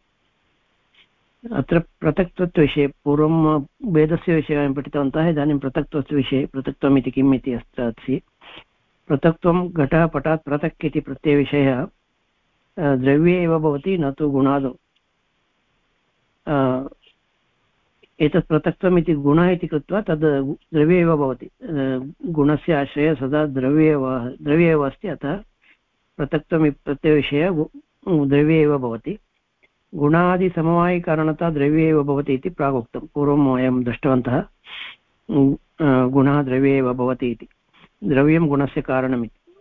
अत्र पृथक्त्वविषये पूर्वं वेदस्य विषये वयं पठितवन्तः, इदानीं पृथक्त्वविषये पृथक्त्वम् इति किम् इति अत्र अस्ति। पृथक्त्वं घटः, पटात् पृथक् इति प्रत्ययविषयः द्रव्ये एव भवति, न तु गुणादौ। एतत् पृथक्त्वम् इति गुणः इति कृत्वा तद् द्रव्ये एव भवति गुणस्य आश्रयः सदा द्रव्ये एव द्रव्ये एव अस्ति, अतः पृथक्त्वम्, प्रत्ययविषयः द्रव्ये एव भवति। गुणादिसमवायिकारणता द्रव्ये एव भवति इति प्रागुक्तं। पूर्वं वयं दृष्टवन्तः गुणः द्रव्ये एव भवति इति। द्रव्यं गुणस्य कारणमिति।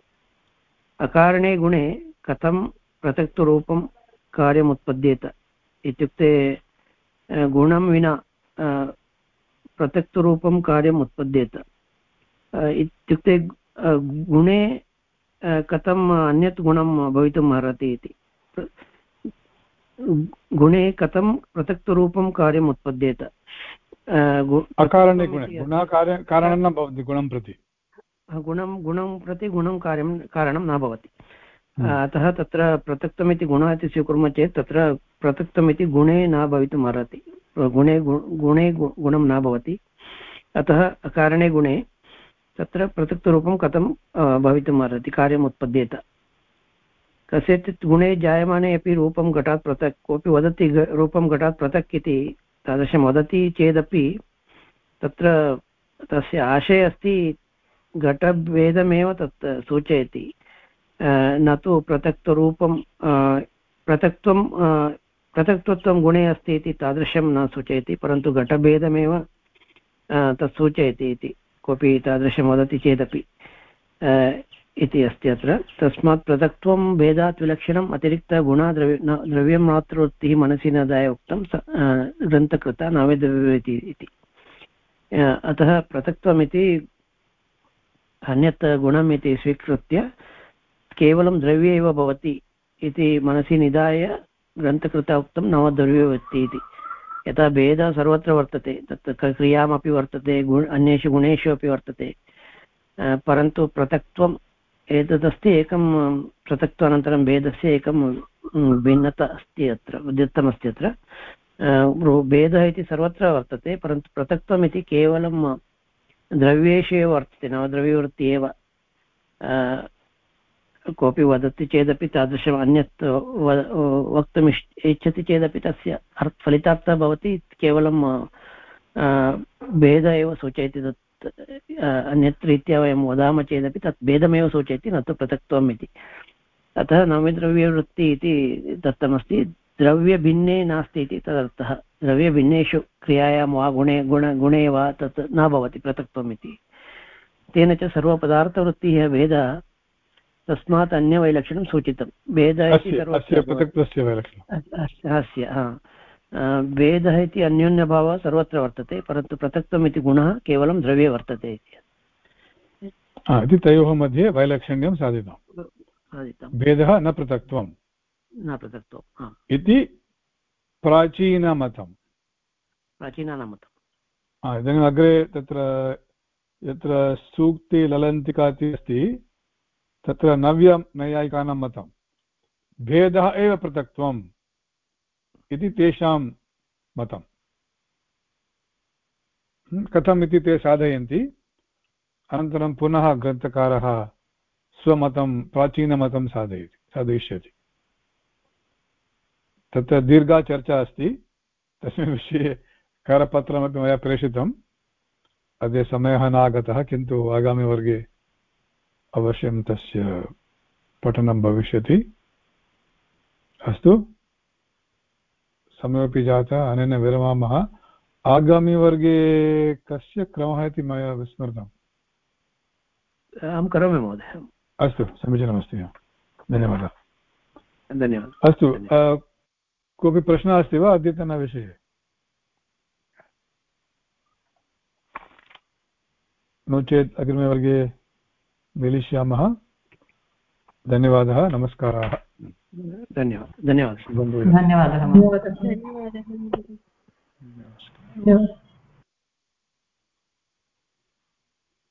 अकारणे गुणे कथं पृथक्तुरूपं कार्यमुत्पद्येत इत्युक्ते गुणं विना पृथक्तुरूपं कार्यम् उत्पद्येत इत्युक्ते गुणे कथम् अन्यत् गुणं भवितुम् अर्हति इति गुणे कथं पृथक्तरूपं कार्यम् उत्पद्येत अकारणे गुणे कारणं न भवति गुणं प्रति गुणं गुणं प्रति गुणं कार्यं कारणं न भवति। अतः तत्र पृथक्तमिति गुणः इति स्वीकुर्मः चेत् तत्र पृथक्तमिति गुणे न भवितुम् अर्हति गुणे गुणे गुणं न भवति। अतः कारणे गुणे तत्र पृथक्तरूपं कथं भवितुम् अर्हति, कार्यम् उत्पद्येत। कस्यचित् गुणे जायमाने अपि रूपं घटात् पृथक्, कोऽपि वदति रूपं घटात् पृथक् इति तादृशं वदति चेदपि तत्र तस्य आशय अस्ति, घटभेदमेव तत् सूचयति। न तु पृथक्तरूपं पृथक्त्वं पृथक्त्वं गुणे अस्ति इति तादृशं न सूचयति, परन्तु घटभेदमेव तत् सूचयति इति कोऽपि तादृशं वदति चेदपि इति अस्ति अत्र। तस्मात् पृथक्त्वं भेदात् विलक्षणम् अतिरिक्तगुणा द्रव्य द्रव्यं मातृवृत्तिः मनसि न दाय उक्तं ग्रन्थकृता नावेद्रव्यति इति। अतः पृथक्त्वमिति अन्यत् गुणम् इति स्वीकृत्य केवलं द्रव्ये एव भवति इति मनसि निधाय ग्रन्थकृता उक्तं नवद्रव्यवृत्ति इति। यथा भेदः सर्वत्र वर्तते, तत् क्रियामपि वर्तते, गुण अन्येषु गुणेषु अपि वर्तते। परन्तु पृथक्त्वम् एतदस्ति एकं, पृथक्त्वानन्तरं भेदस्य एकं भिन्नता अस्ति अत्र दत्तमस्ति अत्र। भेदः इति सर्वत्र वर्तते, परन्तु पृथक्त्वम् केवलं द्रव्येषु एव वर्तते, नवद्रव्यवृत्ति एव। कोऽपि वदति चेदपि तादृशम् अन्यत् वक्तुम् इच्छति चेदपि तस्य फलितार्थः भवति केवलं भेदः एव सूचयति तत् अन्यत् रीत्या वयं वदामः चेदपि तत् भेदमेव सूचयति न तु पृथक्त्वम् इति। अतः नवमिद्रव्यवृत्ति इति दत्तमस्ति। द्रव्यभिन्ने नास्ति इति तदर्थः। द्रव्यभिन्नेषु क्रियायां वा गुणे, गुण, गुणे वा तत् न भवति पृथक्त्वम् इति। तेन च सर्वपदार्थवृत्तिः भेदः तस्मात् अन्यवैलक्षणं सूचितं। भेदः इति अस्य भेदः इति अन्योन्यभावः सर्वत्र वर्तते परन्तु पृथक्त्वम् इति गुणः केवलं द्रव्ये वर्तते इति। तयोः मध्ये वैलक्षण्यं साधितं भेदः न पृथक्त्वं न पृथक्त्वम् इति प्राचीनमतं प्राचीनानामतम्। इदानीम् अग्रे तत्र यत्र सूक्ति ललन्तिका अस्ति तत्र नव्यनैयायिकानां मतं। भेदः एव पृथक्त्वम् इति तेषां मतं। कथम् इति ते साधयन्ति। अनन्तरं पुनः ग्रन्थकारः स्वमतं, प्राचीनमतं साधयति, साधयिष्यति। तत्र दीर्घा चर्चा अस्ति। तस्मिन् विषये करपत्रमपि मया प्रेषितम्। अद्य समयः नागतः, किन्तु आगामिवर्गे अवश्यं तस्य पठनं भविष्यति। अस्तु। समयोपि जातः अनेन विरमामः। आगामिवर्गे कस्य क्रमः इति मया विस्मृतम्। अहं करोमि महोदय। अस्तु समीचीनमस्ति। धन्यवादः। धन्यवादः। अस्तु कोऽपि प्रश्नः अस्ति वा अद्यतनविषये? नो चेत् अग्रिमवर्गे मिलिष्यामः। धन्यवादः नमस्काराः। धन्यवादः धन्यवादः। धन्यवादः धन्यवादः